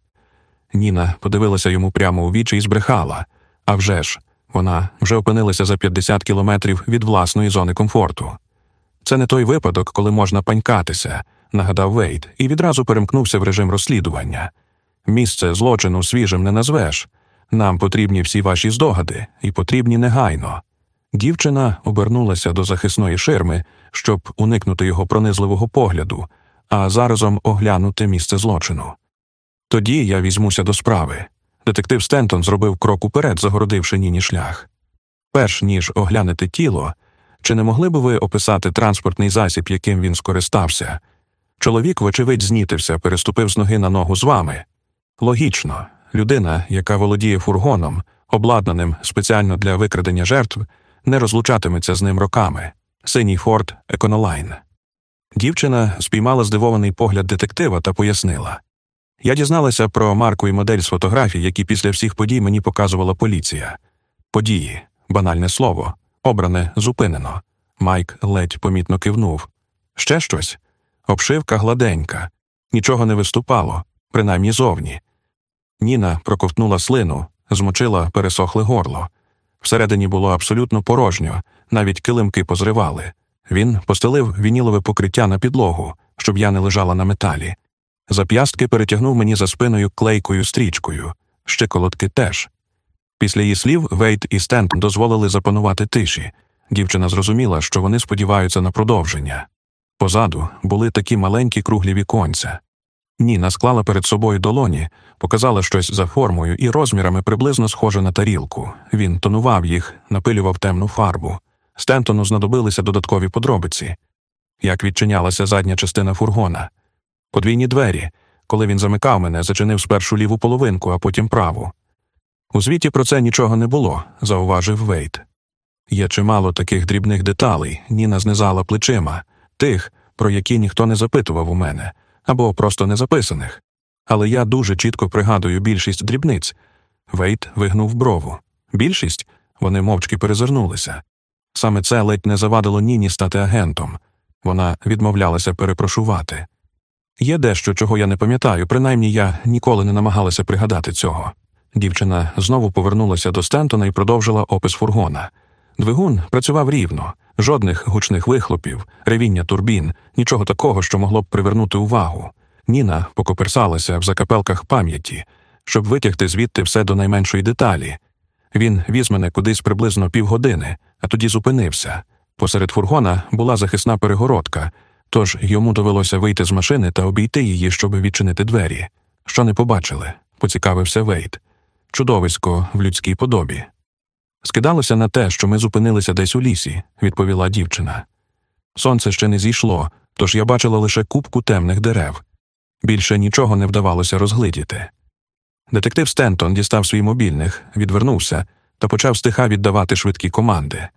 A: Ніна подивилася йому прямо у вічі і збрехала. А вже ж, вона вже опинилася за 50 кілометрів від власної зони комфорту. Це не той випадок, коли можна панькатися, нагадав Вейт, і відразу перемкнувся в режим розслідування. Місце злочину свіжим не назвеш. Нам потрібні всі ваші здогади, і потрібні негайно. Дівчина обернулася до захисної ширми, щоб уникнути його пронизливого погляду, а заразом оглянути місце злочину. Тоді я візьмуся до справи. Детектив Стентон зробив крок уперед, загородивши ніні шлях. Перш ніж оглянути тіло, чи не могли б ви описати транспортний засіб, яким він скористався? Чоловік, вочевидь, знітився, переступив з ноги на ногу з вами. Логічно, людина, яка володіє фургоном, обладнаним спеціально для викрадення жертв, не розлучатиметься з ним роками. Синій Форд Еконолайн. Дівчина спіймала здивований погляд детектива та пояснила. Я дізналася про марку і модель з фотографій, які після всіх подій мені показувала поліція. Події, банальне слово, обране зупинено. Майк ледь помітно кивнув. Ще щось? Обшивка гладенька, нічого не виступало, принаймні зовні. Ніна проковтнула слину, змочила пересохле горло. Всередині було абсолютно порожньо, навіть килимки позривали. Він постелив вінілове покриття на підлогу, щоб я не лежала на металі. Зап'ястки перетягнув мені за спиною клейкою стрічкою, ще колодки теж. Після її слів Вейт і Стент дозволили запанувати тиші. Дівчина зрозуміла, що вони сподіваються на продовження. Позаду були такі маленькі круглі віконця. Ніна склала перед собою долоні, показала щось за формою і розмірами приблизно схоже на тарілку. Він тонував їх, напилював темну фарбу. Стентону знадобилися додаткові подробиці. Як відчинялася задня частина фургона. Подвійні двері. Коли він замикав мене, зачинив спершу ліву половинку, а потім праву. У звіті про це нічого не було, зауважив Вейт. Є чимало таких дрібних деталей, Ніна знизала плечима, тих, про які ніхто не запитував у мене, або просто не записаних. Але я дуже чітко пригадую більшість дрібниць. Вейт вигнув брову. Більшість вони мовчки перезирнулися. Саме це ледь не завадило Ніні стати агентом. Вона відмовлялася перепрошувати. Є дещо, чого я не пам'ятаю, принаймні я ніколи не намагалася пригадати цього. Дівчина знову повернулася до Стентона і продовжила опис фургона. Двигун працював рівно, жодних гучних вихлопів, ревіння турбін, нічого такого, що могло б привернути увагу. Ніна покоперсалася в закапелках пам'яті, щоб витягти звідти все до найменшої деталі. Він віз мене кудись приблизно півгодини, а тоді зупинився. Посеред фургона була захисна перегородка, тож йому довелося вийти з машини та обійти її, щоб відчинити двері. Що не побачили, поцікавився Вейт. Чудовисько в людській подобі. Скидалося на те, що ми зупинилися десь у лісі, відповіла дівчина. Сонце ще не зійшло, тож я бачила лише купку темних дерев. Більше нічого не вдавалося розгледіти. Детектив Стентон дістав свій мобільник, відвернувся та почав стиха віддавати швидкі команди.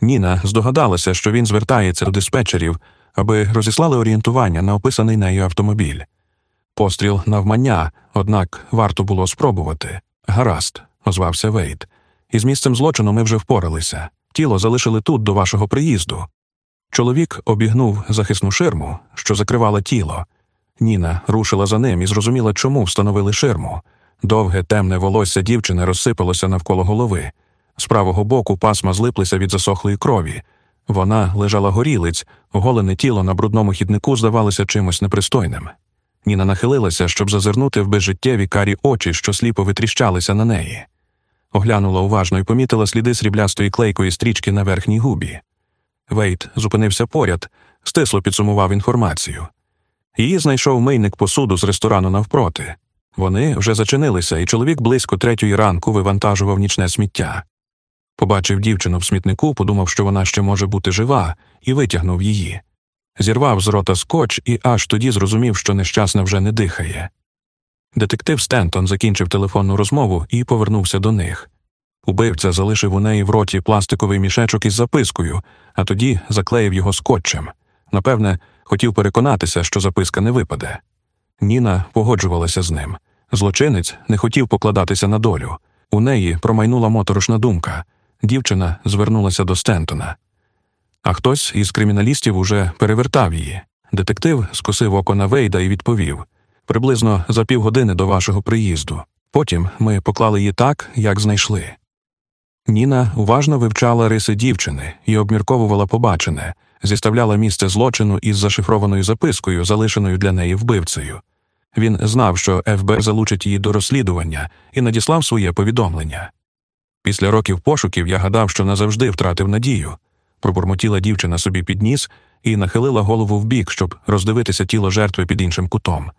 A: Ніна здогадалася, що він звертається до диспетчерів, аби розіслали орієнтування на описаний нею автомобіль. Постріл навмання, однак варто було спробувати. Гаразд, озвався Вейт. Із місцем злочину ми вже впоралися. Тіло залишили тут до вашого приїзду. Чоловік обігнув захисну ширму, що закривала тіло. Ніна рушила за ним і зрозуміла, чому встановили ширму. Довге темне волосся дівчини розсипалося навколо голови. З правого боку пасма злиплися від засохлої крові. Вона лежала горілиць, оголене тіло на брудному хіднику здавалося чимось непристойним. Ніна нахилилася, щоб зазирнути в безжиттєві карі очі, що сліпо витріщалися на неї. Оглянула уважно і помітила сліди сріблястої клейкої стрічки на верхній губі. Вейт зупинився поряд, стисло підсумував інформацію. Її знайшов мийник посуду з ресторану навпроти. Вони вже зачинилися, і чоловік близько третьої ранку вивантажував нічне сміття. Побачив дівчину в смітнику, подумав, що вона ще може бути жива, і витягнув її. Зірвав з рота скотч і аж тоді зрозумів, що нещасна вже не дихає. Детектив Стентон закінчив телефонну розмову і повернувся до них. Убивця залишив у неї в роті пластиковий мішечок із запискою, а тоді заклеїв його скотчем. Напевне, хотів переконатися, що записка не випаде. Ніна погоджувалася з ним. Злочинець не хотів покладатися на долю. У неї промайнула моторошна думка. Дівчина звернулася до Стентона. А хтось із криміналістів уже перевертав її. Детектив скосив око на Вейда і відповів приблизно за півгодини до вашого приїзду. Потім ми поклали її так, як знайшли. Ніна уважно вивчала риси дівчини і обмірковувала побачене, зіставляла місце злочину із зашифрованою запискою, залишеною для неї вбивцею. Він знав, що ФБР залучить її до розслідування і надіслав своє повідомлення. Після років пошуків я гадав, що назавжди втратив надію. Пробурмотіла дівчина собі під ніс і нахилила голову вбік, щоб роздивитися тіло жертви під іншим кутом.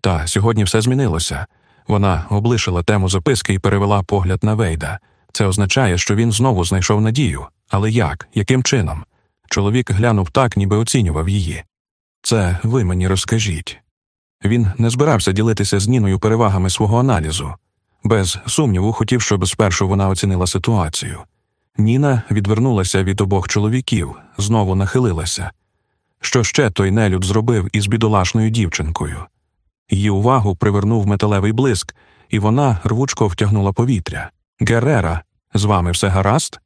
A: Та сьогодні все змінилося. Вона облишила тему записки і перевела погляд на Вейда. Це означає, що він знову знайшов надію. Але як? Яким чином? Чоловік глянув так, ніби оцінював її. Це ви мені розкажіть. Він не збирався ділитися з Ніною перевагами свого аналізу. Без сумніву, хотів, щоб спершу вона оцінила ситуацію. Ніна відвернулася від обох чоловіків, знову нахилилася. Що ще той нелюд зробив із бідолашною дівчинкою? Її увагу привернув металевий блиск, і вона рвучко втягнула повітря. Герера, з вами все гаразд?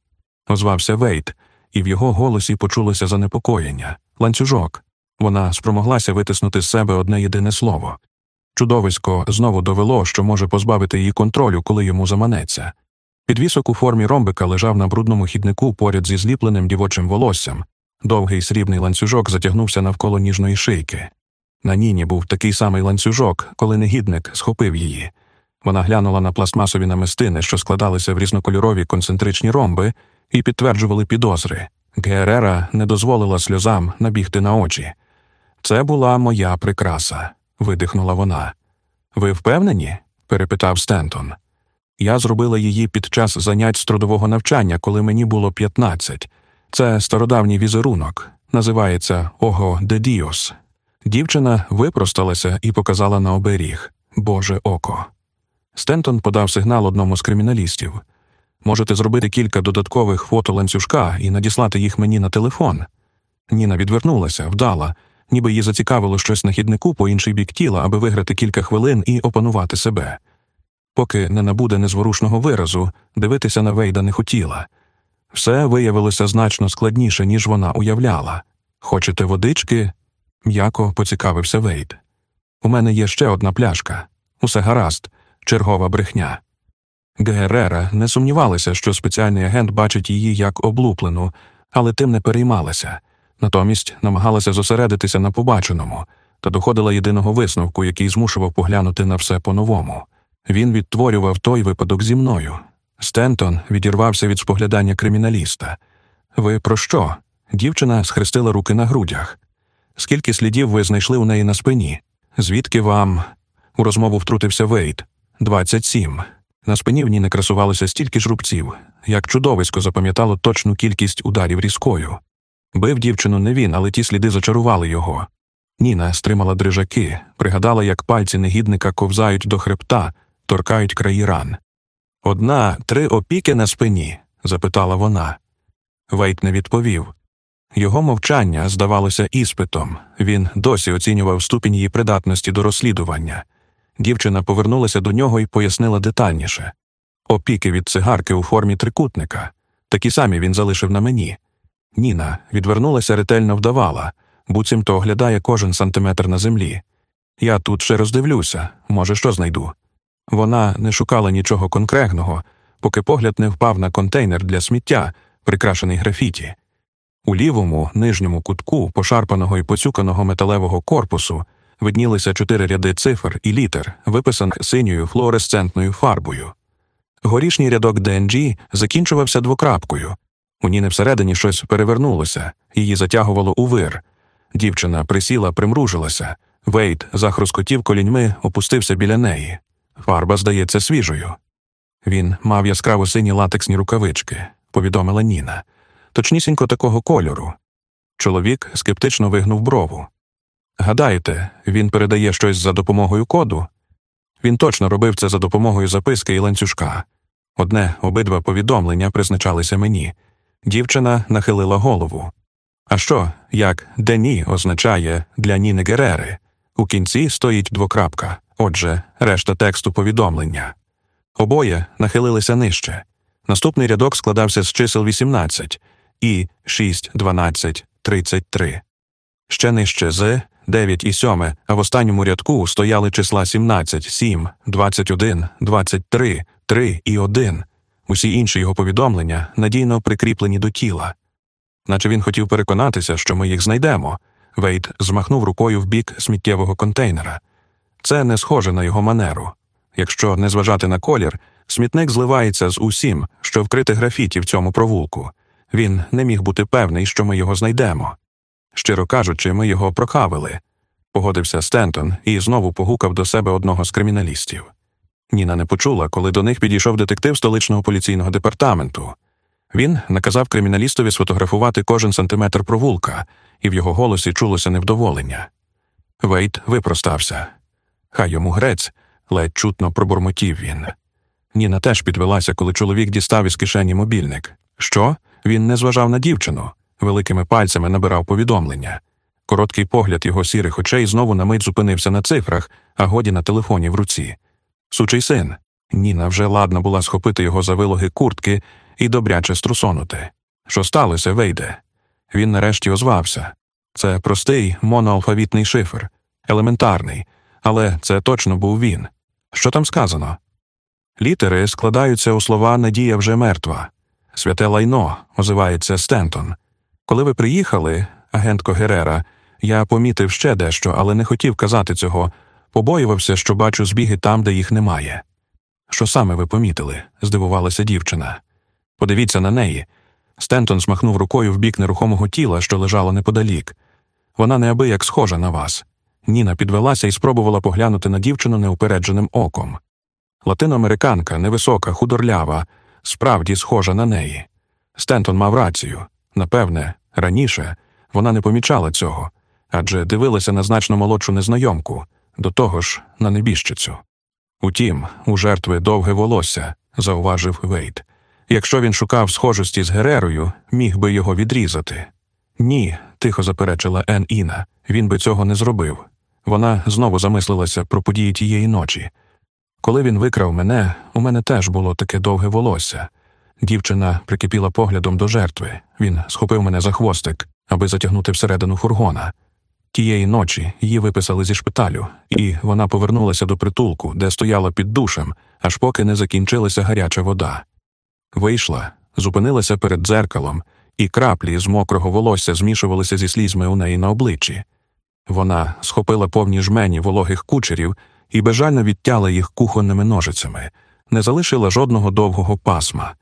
A: озвався Вейт, і в його голосі почулося занепокоєння. Ланцюжок. Вона спромоглася витиснути з себе одне єдине слово. Чудовисько знову довело, що може позбавити її контролю, коли йому заманеться. Підвісок у формі ромбика лежав на брудному хіднику поряд зі зліпленим дівочим волоссям. Довгий срібний ланцюжок затягнувся навколо ніжної шийки. На Ніні був такий самий ланцюжок, коли негідник схопив її. Вона глянула на пластмасові намистини, що складалися в різнокольорові концентричні ромби, і підтверджували підозри. Герера не дозволила сльозам набігти на очі. Це була моя прикраса, видихнула вона. Ви впевнені? перепитав Стентон. Я зробила її під час занять з трудового навчання, коли мені було 15. Це стародавній візерунок, називається Ого де Діос. Дівчина випросталася і показала на оберіг Боже око. Стентон подав сигнал одному з криміналістів. Можете зробити кілька додаткових фото ланцюжка і надіслати їх мені на телефон. Ніна відвернулася, вдала, ніби її зацікавило щось на хіднику по інший бік тіла, аби виграти кілька хвилин і опанувати себе. Поки не набуде незворушного виразу, дивитися на Вейда не хотіла. Все виявилося значно складніше, ніж вона уявляла. Хочете водички? м'яко поцікавився Вейд. У мене є ще одна пляшка. Усе гаразд, чергова брехня. Герера не сумнівалася, що спеціальний агент бачить її як облуплену, але тим не переймалася. Натомість намагалася зосередитися на побаченому та доходила єдиного висновку, який змушував поглянути на все по-новому. Він відтворював той випадок зі мною. Стентон відірвався від споглядання криміналіста. Ви про що? Дівчина схрестила руки на грудях. Скільки слідів ви знайшли у неї на спині? Звідки вам? У розмову втрутився Вейт. Двадцять сім. На спині в ній не красувалося стільки ж рубців, як чудовисько запам'ятало точну кількість ударів різкою. Бив дівчину не він, але ті сліди зачарували його. Ніна стримала дрижаки, пригадала, як пальці негідника ковзають до хребта, торкають краї ран. Одна три опіки на спині? запитала вона. Вейт не відповів. Його мовчання здавалося іспитом він досі оцінював ступінь її придатності до розслідування. Дівчина повернулася до нього і пояснила детальніше опіки від цигарки у формі трикутника. Такі самі він залишив на мені. Ніна відвернулася ретельно вдавала, буцімто оглядає кожен сантиметр на землі. Я тут ще роздивлюся, може, що знайду. Вона не шукала нічого конкретного, поки погляд не впав на контейнер для сміття, прикрашений графіті. У лівому нижньому кутку пошарпаного і поцюканого металевого корпусу виднілися чотири ряди цифр і літер, виписаних синьою флуоресцентною фарбою. Горішній рядок DNG закінчувався двокрапкою. У Ніни всередині щось перевернулося, її затягувало у вир. Дівчина присіла, примружилася. Вейт захрускотів коліньми, опустився біля неї. Фарба здається свіжою. Він мав яскраво сині латексні рукавички, повідомила Ніна, точнісінько такого кольору. Чоловік скептично вигнув брову. Гадаєте, він передає щось за допомогою коду? Він точно робив це за допомогою записки і ланцюжка. Одне обидва повідомлення призначалися мені. Дівчина нахилила голову. А що, як Дені означає для Ніни Герери? У кінці стоїть двокрапка, отже, решта тексту повідомлення. Обоє нахилилися нижче. Наступний рядок складався з чисел 18. і 6, 12, 33. Ще нижче з 9 і 7, а в останньому рядку стояли числа 17, 7, 21, 23, 3 і 1. Усі інші його повідомлення надійно прикріплені до тіла. Наче він хотів переконатися, що ми їх знайдемо. Вейт змахнув рукою в бік сміттєвого контейнера. Це не схоже на його манеру. Якщо не зважати на колір, смітник зливається з усім, що вкрите графіті в цьому провулку. Він не міг бути певний, що ми його знайдемо. Щиро кажучи, ми його прохавили, погодився Стентон і знову погукав до себе одного з криміналістів. Ніна не почула, коли до них підійшов детектив столичного поліційного департаменту. Він наказав криміналістові сфотографувати кожен сантиметр провулка, і в його голосі чулося невдоволення. Вейт випростався. Хай йому грець, ледь чутно пробурмотів він. Ніна теж підвелася, коли чоловік дістав із кишені мобільник. Що? Він не зважав на дівчину, великими пальцями набирав повідомлення. Короткий погляд його сірих очей знову на мить зупинився на цифрах, а годі на телефоні в руці. Сучий син. Ніна вже ладна була схопити його за вилоги куртки і добряче струсонути. Що сталося, вийде? Він нарешті озвався. Це простий моноалфавітний шифр, елементарний, але це точно був він. Що там сказано? Літери складаються у слова Надія вже мертва. Святе лайно, озивається Стентон. Коли ви приїхали, агентко Герера, я помітив ще дещо, але не хотів казати цього, побоювався, що бачу збіги там, де їх немає. Що саме ви помітили? здивувалася дівчина. Подивіться на неї. Стентон смахнув рукою в бік нерухомого тіла, що лежало неподалік. Вона неабияк схожа на вас. Ніна підвелася і спробувала поглянути на дівчину неупередженим оком. Латиноамериканка, невисока, худорлява, справді схожа на неї. Стентон мав рацію. Напевне, раніше вона не помічала цього, адже дивилася на значно молодшу незнайомку, до того ж на небіжчицю. Утім, у жертви довге волосся, зауважив Вейт. Якщо він шукав схожості з Герерою, міг би його відрізати. Ні, тихо заперечила Ен Іна, він би цього не зробив. Вона знову замислилася про події тієї ночі. Коли він викрав мене, у мене теж було таке довге волосся. Дівчина прикипіла поглядом до жертви. Він схопив мене за хвостик, аби затягнути всередину фургона. Тієї ночі її виписали зі шпиталю, і вона повернулася до притулку, де стояла під душем, аж поки не закінчилася гаряча вода. Вийшла, зупинилася перед дзеркалом, і краплі з мокрого волосся змішувалися зі слізьми у неї на обличчі. Вона схопила повні жмені вологих кучерів і безжально відтяла їх кухонними ножицями, не залишила жодного довгого пасма.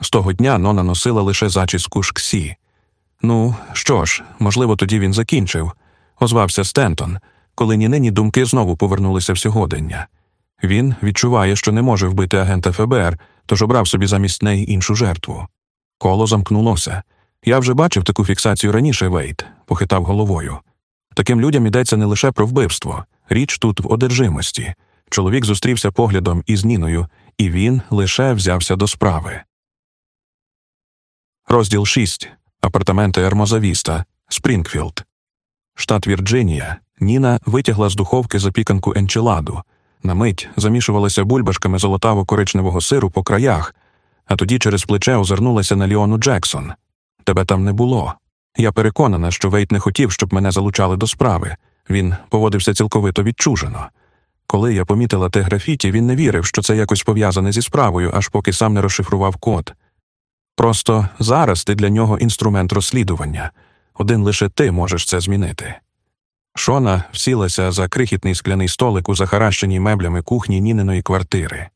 A: З того дня Нона носила лише зачіску шксі. Ну, що ж, можливо, тоді він закінчив, озвався Стентон, коли нінині думки знову повернулися в сьогодення. Він відчуває, що не може вбити агента ФБР, тож обрав собі замість неї іншу жертву. Коло замкнулося. Я вже бачив таку фіксацію раніше, Вейд, похитав головою. Таким людям йдеться не лише про вбивство, річ тут в одержимості. Чоловік зустрівся поглядом із Ніною, і він лише взявся до справи. Розділ 6. Апартаменти Ермозавіста, Спрінгфілд. Штат Вірджинія. Ніна витягла з духовки запіканку енчеладу. На мить замішувалася бульбашками золотаво коричневого сиру по краях, а тоді через плече озирнулася на Ліону Джексон. Тебе там не було. Я переконана, що Вейт не хотів, щоб мене залучали до справи. Він поводився цілковито відчужено. Коли я помітила те графіті, він не вірив, що це якось пов'язане зі справою, аж поки сам не розшифрував код. Просто зараз ти для нього інструмент розслідування. Один лише ти можеш це змінити. Шона всілася за крихітний скляний столик у захаращеній меблями кухні Ніниної квартири.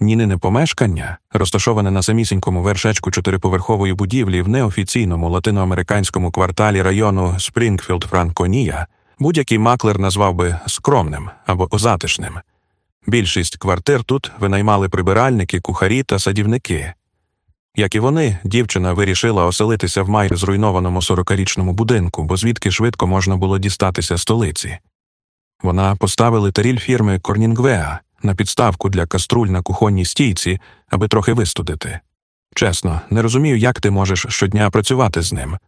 A: Нінине помешкання, розташоване на самісінькому вершечку чотириповерхової будівлі в неофіційному латиноамериканському кварталі району Спрінгфілд Франконія, будь-який маклер назвав би скромним або затишним. Більшість квартир тут винаймали прибиральники, кухарі та садівники. Як і вони, дівчина вирішила оселитися в майже зруйнованому сорокарічному будинку, бо звідки швидко можна було дістатися столиці. Вона поставила таріль фірми Корнінгвеа на підставку для каструль на кухонній стійці, аби трохи вистудити. Чесно, не розумію, як ти можеш щодня працювати з ним.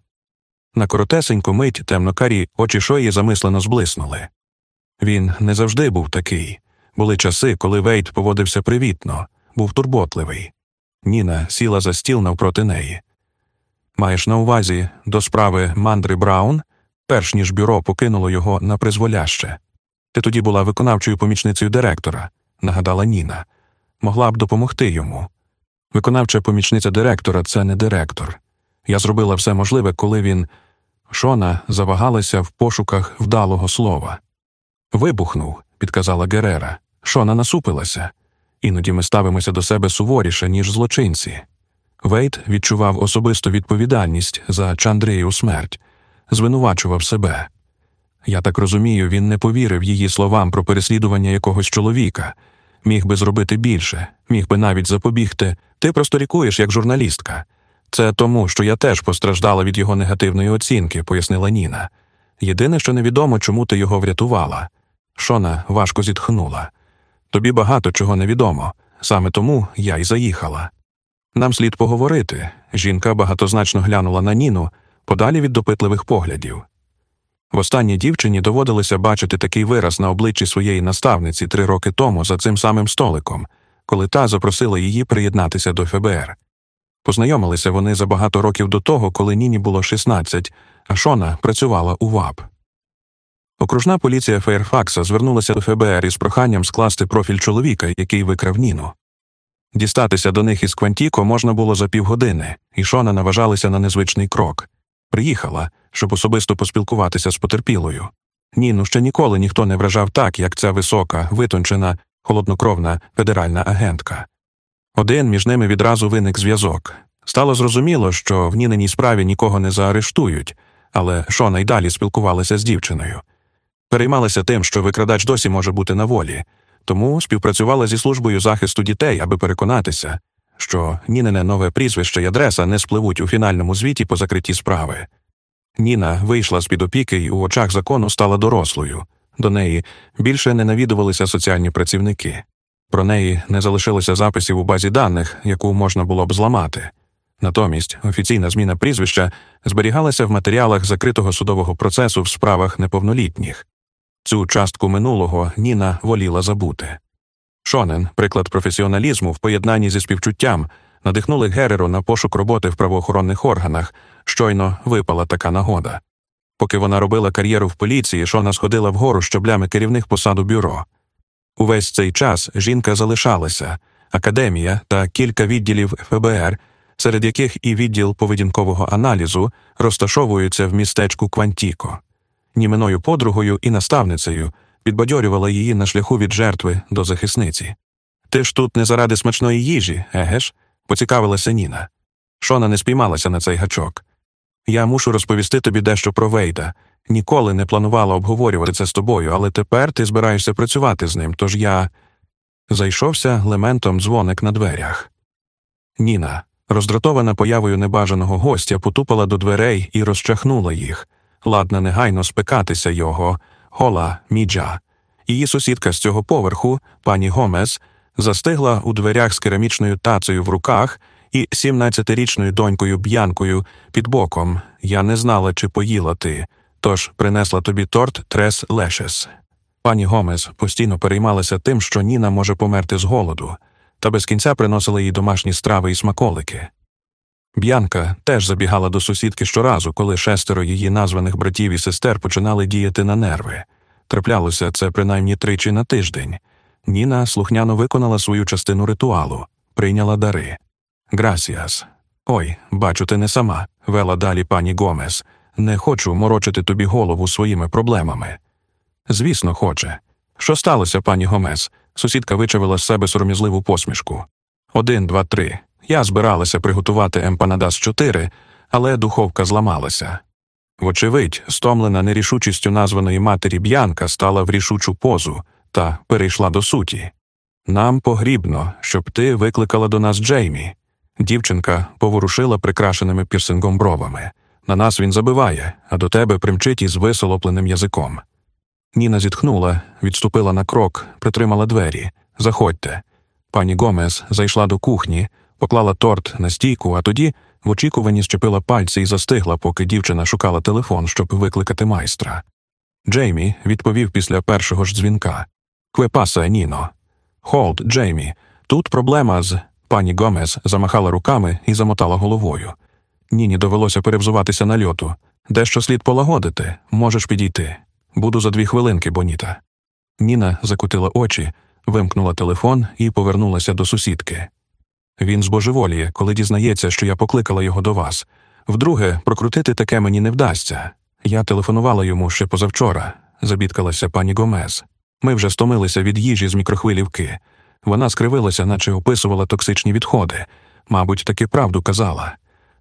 A: На коротесеньку мить темнокарі очі шої замислено зблиснули. Він не завжди був такий. Були часи, коли Вейт поводився привітно, був турботливий. Ніна сіла за стіл навпроти неї. Маєш на увазі до справи Мандри Браун, перш ніж бюро покинуло його на призволяще. Ти тоді була виконавчою помічницею директора, нагадала Ніна. Могла б допомогти йому. Виконавча помічниця директора це не директор. Я зробила все можливе, коли він. Шона завагалася в пошуках вдалого слова. Вибухнув, підказала Герера. Шона насупилася. Іноді ми ставимося до себе суворіше, ніж злочинці. Вейт відчував особисту відповідальність за Чандрію смерть, звинувачував себе. Я так розумію, він не повірив її словам про переслідування якогось чоловіка, міг би зробити більше, міг би навіть запобігти. Ти просто лікуєш як журналістка. Це тому, що я теж постраждала від його негативної оцінки, пояснила Ніна. Єдине, що невідомо, чому ти його врятувала. Шона важко зітхнула. Тобі багато чого невідомо, саме тому я й заїхала. Нам слід поговорити. Жінка багатозначно глянула на Ніну, подалі від допитливих поглядів. Востаннє дівчині доводилося бачити такий вираз на обличчі своєї наставниці три роки тому за цим самим столиком, коли та запросила її приєднатися до ФБР. Познайомилися вони за багато років до того, коли Ніні було 16, а Шона працювала у ВАП. Окружна поліція Фейрфакса звернулася до ФБР із проханням скласти профіль чоловіка, який викрав Ніну. Дістатися до них із Квантіко можна було за півгодини, і Шона наважилася на незвичний крок. Приїхала, щоб особисто поспілкуватися з потерпілою. Ніну ще ніколи ніхто не вражав так, як ця висока, витончена, холоднокровна федеральна агентка. Поміж ними відразу виник зв'язок. Стало зрозуміло, що в Ніниній справі нікого не заарештують, але Шона й далі спілкувалася з дівчиною. Переймалася тим, що викрадач досі може бути на волі, тому співпрацювала зі службою захисту дітей, аби переконатися, що Нінине нове прізвище й адреса не спливуть у фінальному звіті по закритті справи. Ніна вийшла з під опіки і у очах закону стала дорослою. До неї більше не навідувалися соціальні працівники. Про неї не залишилося записів у базі даних, яку можна було б зламати. Натомість офіційна зміна прізвища зберігалася в матеріалах закритого судового процесу в справах неповнолітніх. Цю частку минулого Ніна воліла забути. Шонен, приклад професіоналізму в поєднанні зі співчуттям, надихнули Гереру на пошук роботи в правоохоронних органах, щойно випала така нагода. Поки вона робила кар'єру в поліції, Шона сходила вгору щоблями керівних посад у бюро. Увесь цей час жінка залишалася академія та кілька відділів ФБР, серед яких і відділ поведінкового аналізу розташовуються в містечку Квантіко. Ніниною подругою і наставницею підбадьорювала її на шляху від жертви до захисниці. Ти ж тут не заради смачної їжі, еге ж? поцікавилася Ніна. Шона не спіймалася на цей гачок. Я мушу розповісти тобі дещо про Вейда. Ніколи не планувала обговорювати це з тобою, але тепер ти збираєшся працювати з ним, тож я. Зайшовся лементом дзвоник на дверях. Ніна, роздратована появою небажаного гостя, потупала до дверей і розчахнула їх, ладна негайно спекатися його, гола міджа. Її сусідка з цього поверху, пані Гомес, застигла у дверях з керамічною тацею в руках і сімнадцятирічною донькою б'янкою під боком. Я не знала, чи поїла ти, тож принесла тобі торт Трес Лешес. Пані Гомес постійно переймалася тим, що Ніна може померти з голоду, та без кінця приносила їй домашні страви і смаколики. Б'янка теж забігала до сусідки щоразу, коли шестеро її названих братів і сестер починали діяти на нерви. Траплялося це принаймні тричі на тиждень. Ніна слухняно виконала свою частину ритуалу, прийняла дари. Грасіас. Ой, бачу, ти не сама, вела далі пані Гомес. Не хочу морочити тобі голову своїми проблемами. Звісно, хоче. Що сталося, пані Гомес? Сусідка вичавила з себе сором'язливу посмішку. Один, два, три. Я збиралася приготувати емпанадас 4, але духовка зламалася. Вочевидь, стомлена нерішучістю названої матері Б'янка стала в рішучу позу та перейшла до суті. Нам погрібно, щоб ти викликала до нас Джеймі. Дівчинка поворушила прикрашеними пірсингом бровами. На нас він забиває, а до тебе примчить із висолопленим язиком. Ніна зітхнула, відступила на крок, притримала двері. Заходьте. Пані Гомес зайшла до кухні, поклала торт на стійку, а тоді в очікуванні щепила пальці і застигла, поки дівчина шукала телефон, щоб викликати майстра. Джеймі відповів після першого ж дзвінка Qué pasa, Ніно. Холд, Джеймі. Тут проблема з. Пані Гомес замахала руками і замотала головою. Ніні довелося перевзуватися на льоту. Дещо слід полагодити, можеш підійти. Буду за дві хвилинки, bonita. Ніна закотила очі, вимкнула телефон і повернулася до сусідки. Він збожеволіє, коли дізнається, що я покликала його до вас. Вдруге, прокрутити таке мені не вдасться. Я телефонувала йому ще позавчора, забідкалася пані Гомез. Ми вже стомилися від їжі з мікрохвилівки. Вона скривилася, наче описувала токсичні відходи. Мабуть, таки правду казала.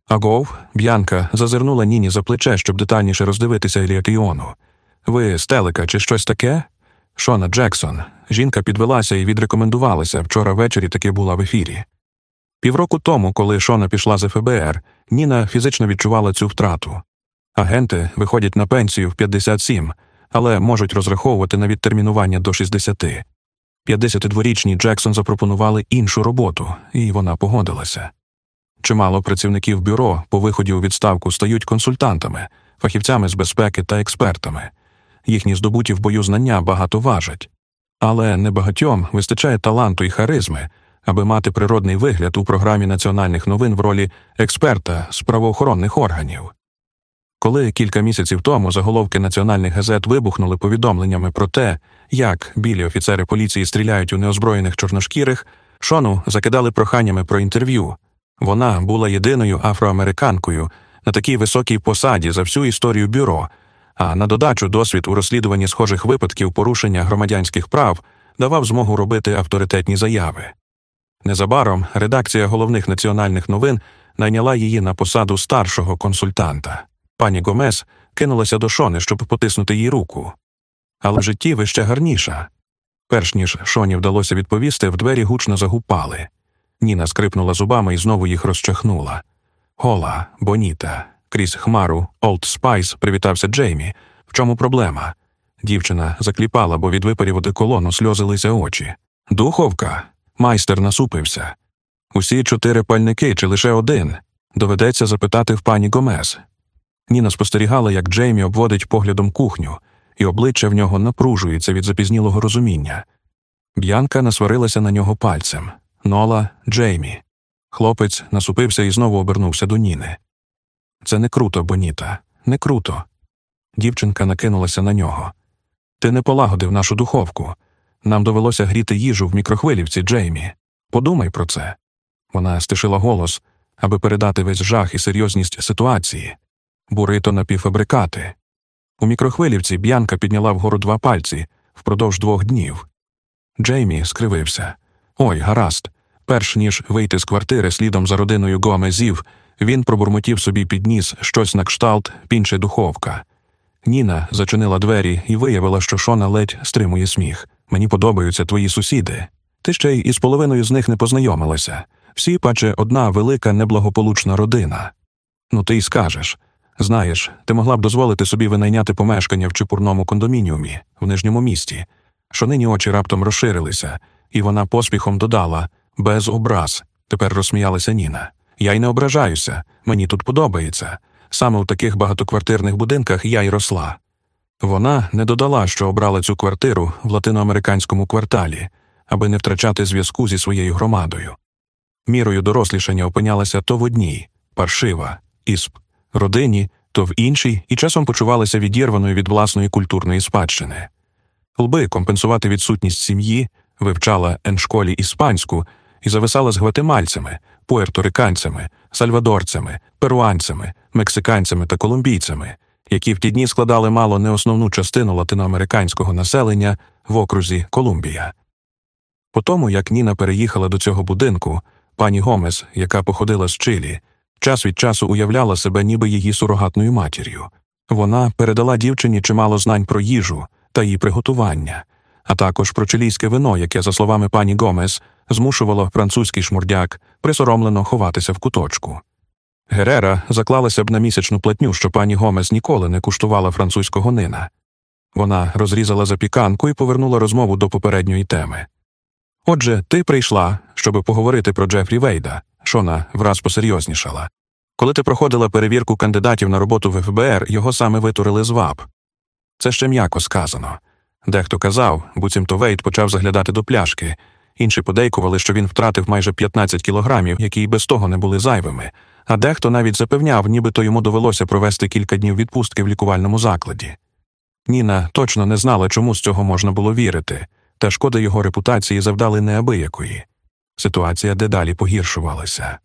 A: Агов, Б'янка, зазирнула Ніні за плече, щоб детальніше роздивитися Еліатіону. Ви стелика чи щось таке? Шона Джексон. Жінка підвелася і відрекомендувалася. Вчора ввечері таки була в ефірі. Півроку тому, коли Шона пішла з ФБР, Ніна фізично відчувала цю втрату. Агенти виходять на пенсію в 57, але можуть розраховувати на відтермінування до 60. 52-річній Джексон запропонували іншу роботу, і вона погодилася. Чимало працівників бюро по виході у відставку стають консультантами, фахівцями з безпеки та експертами. Їхні здобуті в бою знання багато важать, але небагатьом вистачає таланту і харизми, аби мати природний вигляд у програмі національних новин в ролі експерта з правоохоронних органів. Коли кілька місяців тому заголовки національних газет вибухнули повідомленнями про те, як білі офіцери поліції стріляють у неозброєних чорношкірих, Шону закидали проханнями про інтерв'ю. Вона була єдиною афроамериканкою на такій високій посаді за всю історію бюро, а на додачу досвід у розслідуванні схожих випадків порушення громадянських прав давав змогу робити авторитетні заяви. Незабаром редакція головних національних новин найняла її на посаду старшого консультанта. Пані Гомес кинулася до Шони, щоб потиснути їй руку. Але в житті ви ще гарніша. Перш ніж Шоні вдалося відповісти, в двері гучно загупали. Ніна скрипнула зубами і знову їх розчахнула. Hola, bonita, крізь хмару, Old Spice привітався Джеймі. В чому проблема? Дівчина закліпала, бо від випарів одеколону сльозилися очі. Духовка. Майстер насупився. Усі чотири пальники чи лише один. Доведеться запитати в пані Гомес. Ніна спостерігала, як Джеймі обводить поглядом кухню, і обличчя в нього напружується від запізнілого розуміння. Б'янка насварилася на нього пальцем. Нола, Джеймі. Хлопець насупився і знову обернувся до Ніни. Це не круто, Боніта, не круто. Дівчинка накинулася на нього. Ти не полагодив нашу духовку. Нам довелося гріти їжу в мікрохвилівці, Джеймі. Подумай про це. Вона стишила голос, аби передати весь жах і серйозність ситуації. Бурито напівфабрикати. У мікрохвилівці Б'янка підняла вгору два пальці впродовж двох днів. Джеймі скривився. Ой, гаразд. Перш ніж вийти з квартири слідом за родиною Гомезів, він пробурмотів собі під ніс щось на кшталт пінче духовка. Ніна зачинила двері і виявила, що Шона ледь стримує сміх. Мені подобаються твої сусіди. Ти ще й із половиною з них не познайомилася. Всі, паче, одна велика неблагополучна родина. Ну, ти й скажеш. Знаєш, ти могла б дозволити собі винайняти помешкання в чепурному кондомініумі в нижньому місті. Шонині очі раптом розширилися, і вона поспіхом додала без образ. Тепер розсміялася Ніна. Я й не ображаюся, мені тут подобається. Саме у таких багатоквартирних будинках я й росла. Вона не додала, що обрала цю квартиру в латиноамериканському кварталі, аби не втрачати зв'язку зі своєю громадою. Мірою дорослішання опинялася то в одній паршива, ісп, родині, то в іншій, і часом почувалася відірваною від власної культурної спадщини. Лби компенсувати відсутність сім'ї, вивчала еншколі іспанську і зависала з гватемальцями, пуерториканцями, сальвадорцями, перуанцями, мексиканцями та колумбійцями, які в ті дні складали мало не основну частину латиноамериканського населення в окрузі Колумбія. По тому, як Ніна переїхала до цього будинку, пані Гомес, яка походила з Чилі, час від часу уявляла себе ніби її сурогатною матір'ю. Вона передала дівчині чимало знань про їжу та її приготування, а також про чилійське вино, яке, за словами пані Гомес, змушувало французький шмурдяк присоромлено ховатися в куточку. Герера заклалася б на місячну платню, що пані Гомес ніколи не куштувала французького нина. Вона розрізала запіканку і повернула розмову до попередньої теми. Отже, ти прийшла, щоб поговорити про Джефрі Вейда, Шона враз посерйознішала. Коли ти проходила перевірку кандидатів на роботу в ФБР, його саме витурили з ВАП. Це ще м'яко сказано. Дехто казав, буцімто Вейд почав заглядати до пляшки, інші подейкували, що він втратив майже 15 кілограмів, які й без того не були зайвими, а дехто навіть запевняв, нібито йому довелося провести кілька днів відпустки в лікувальному закладі. Ніна точно не знала, чому з цього можна було вірити, та шкоди його репутації завдали неабиякої. Ситуація дедалі погіршувалася.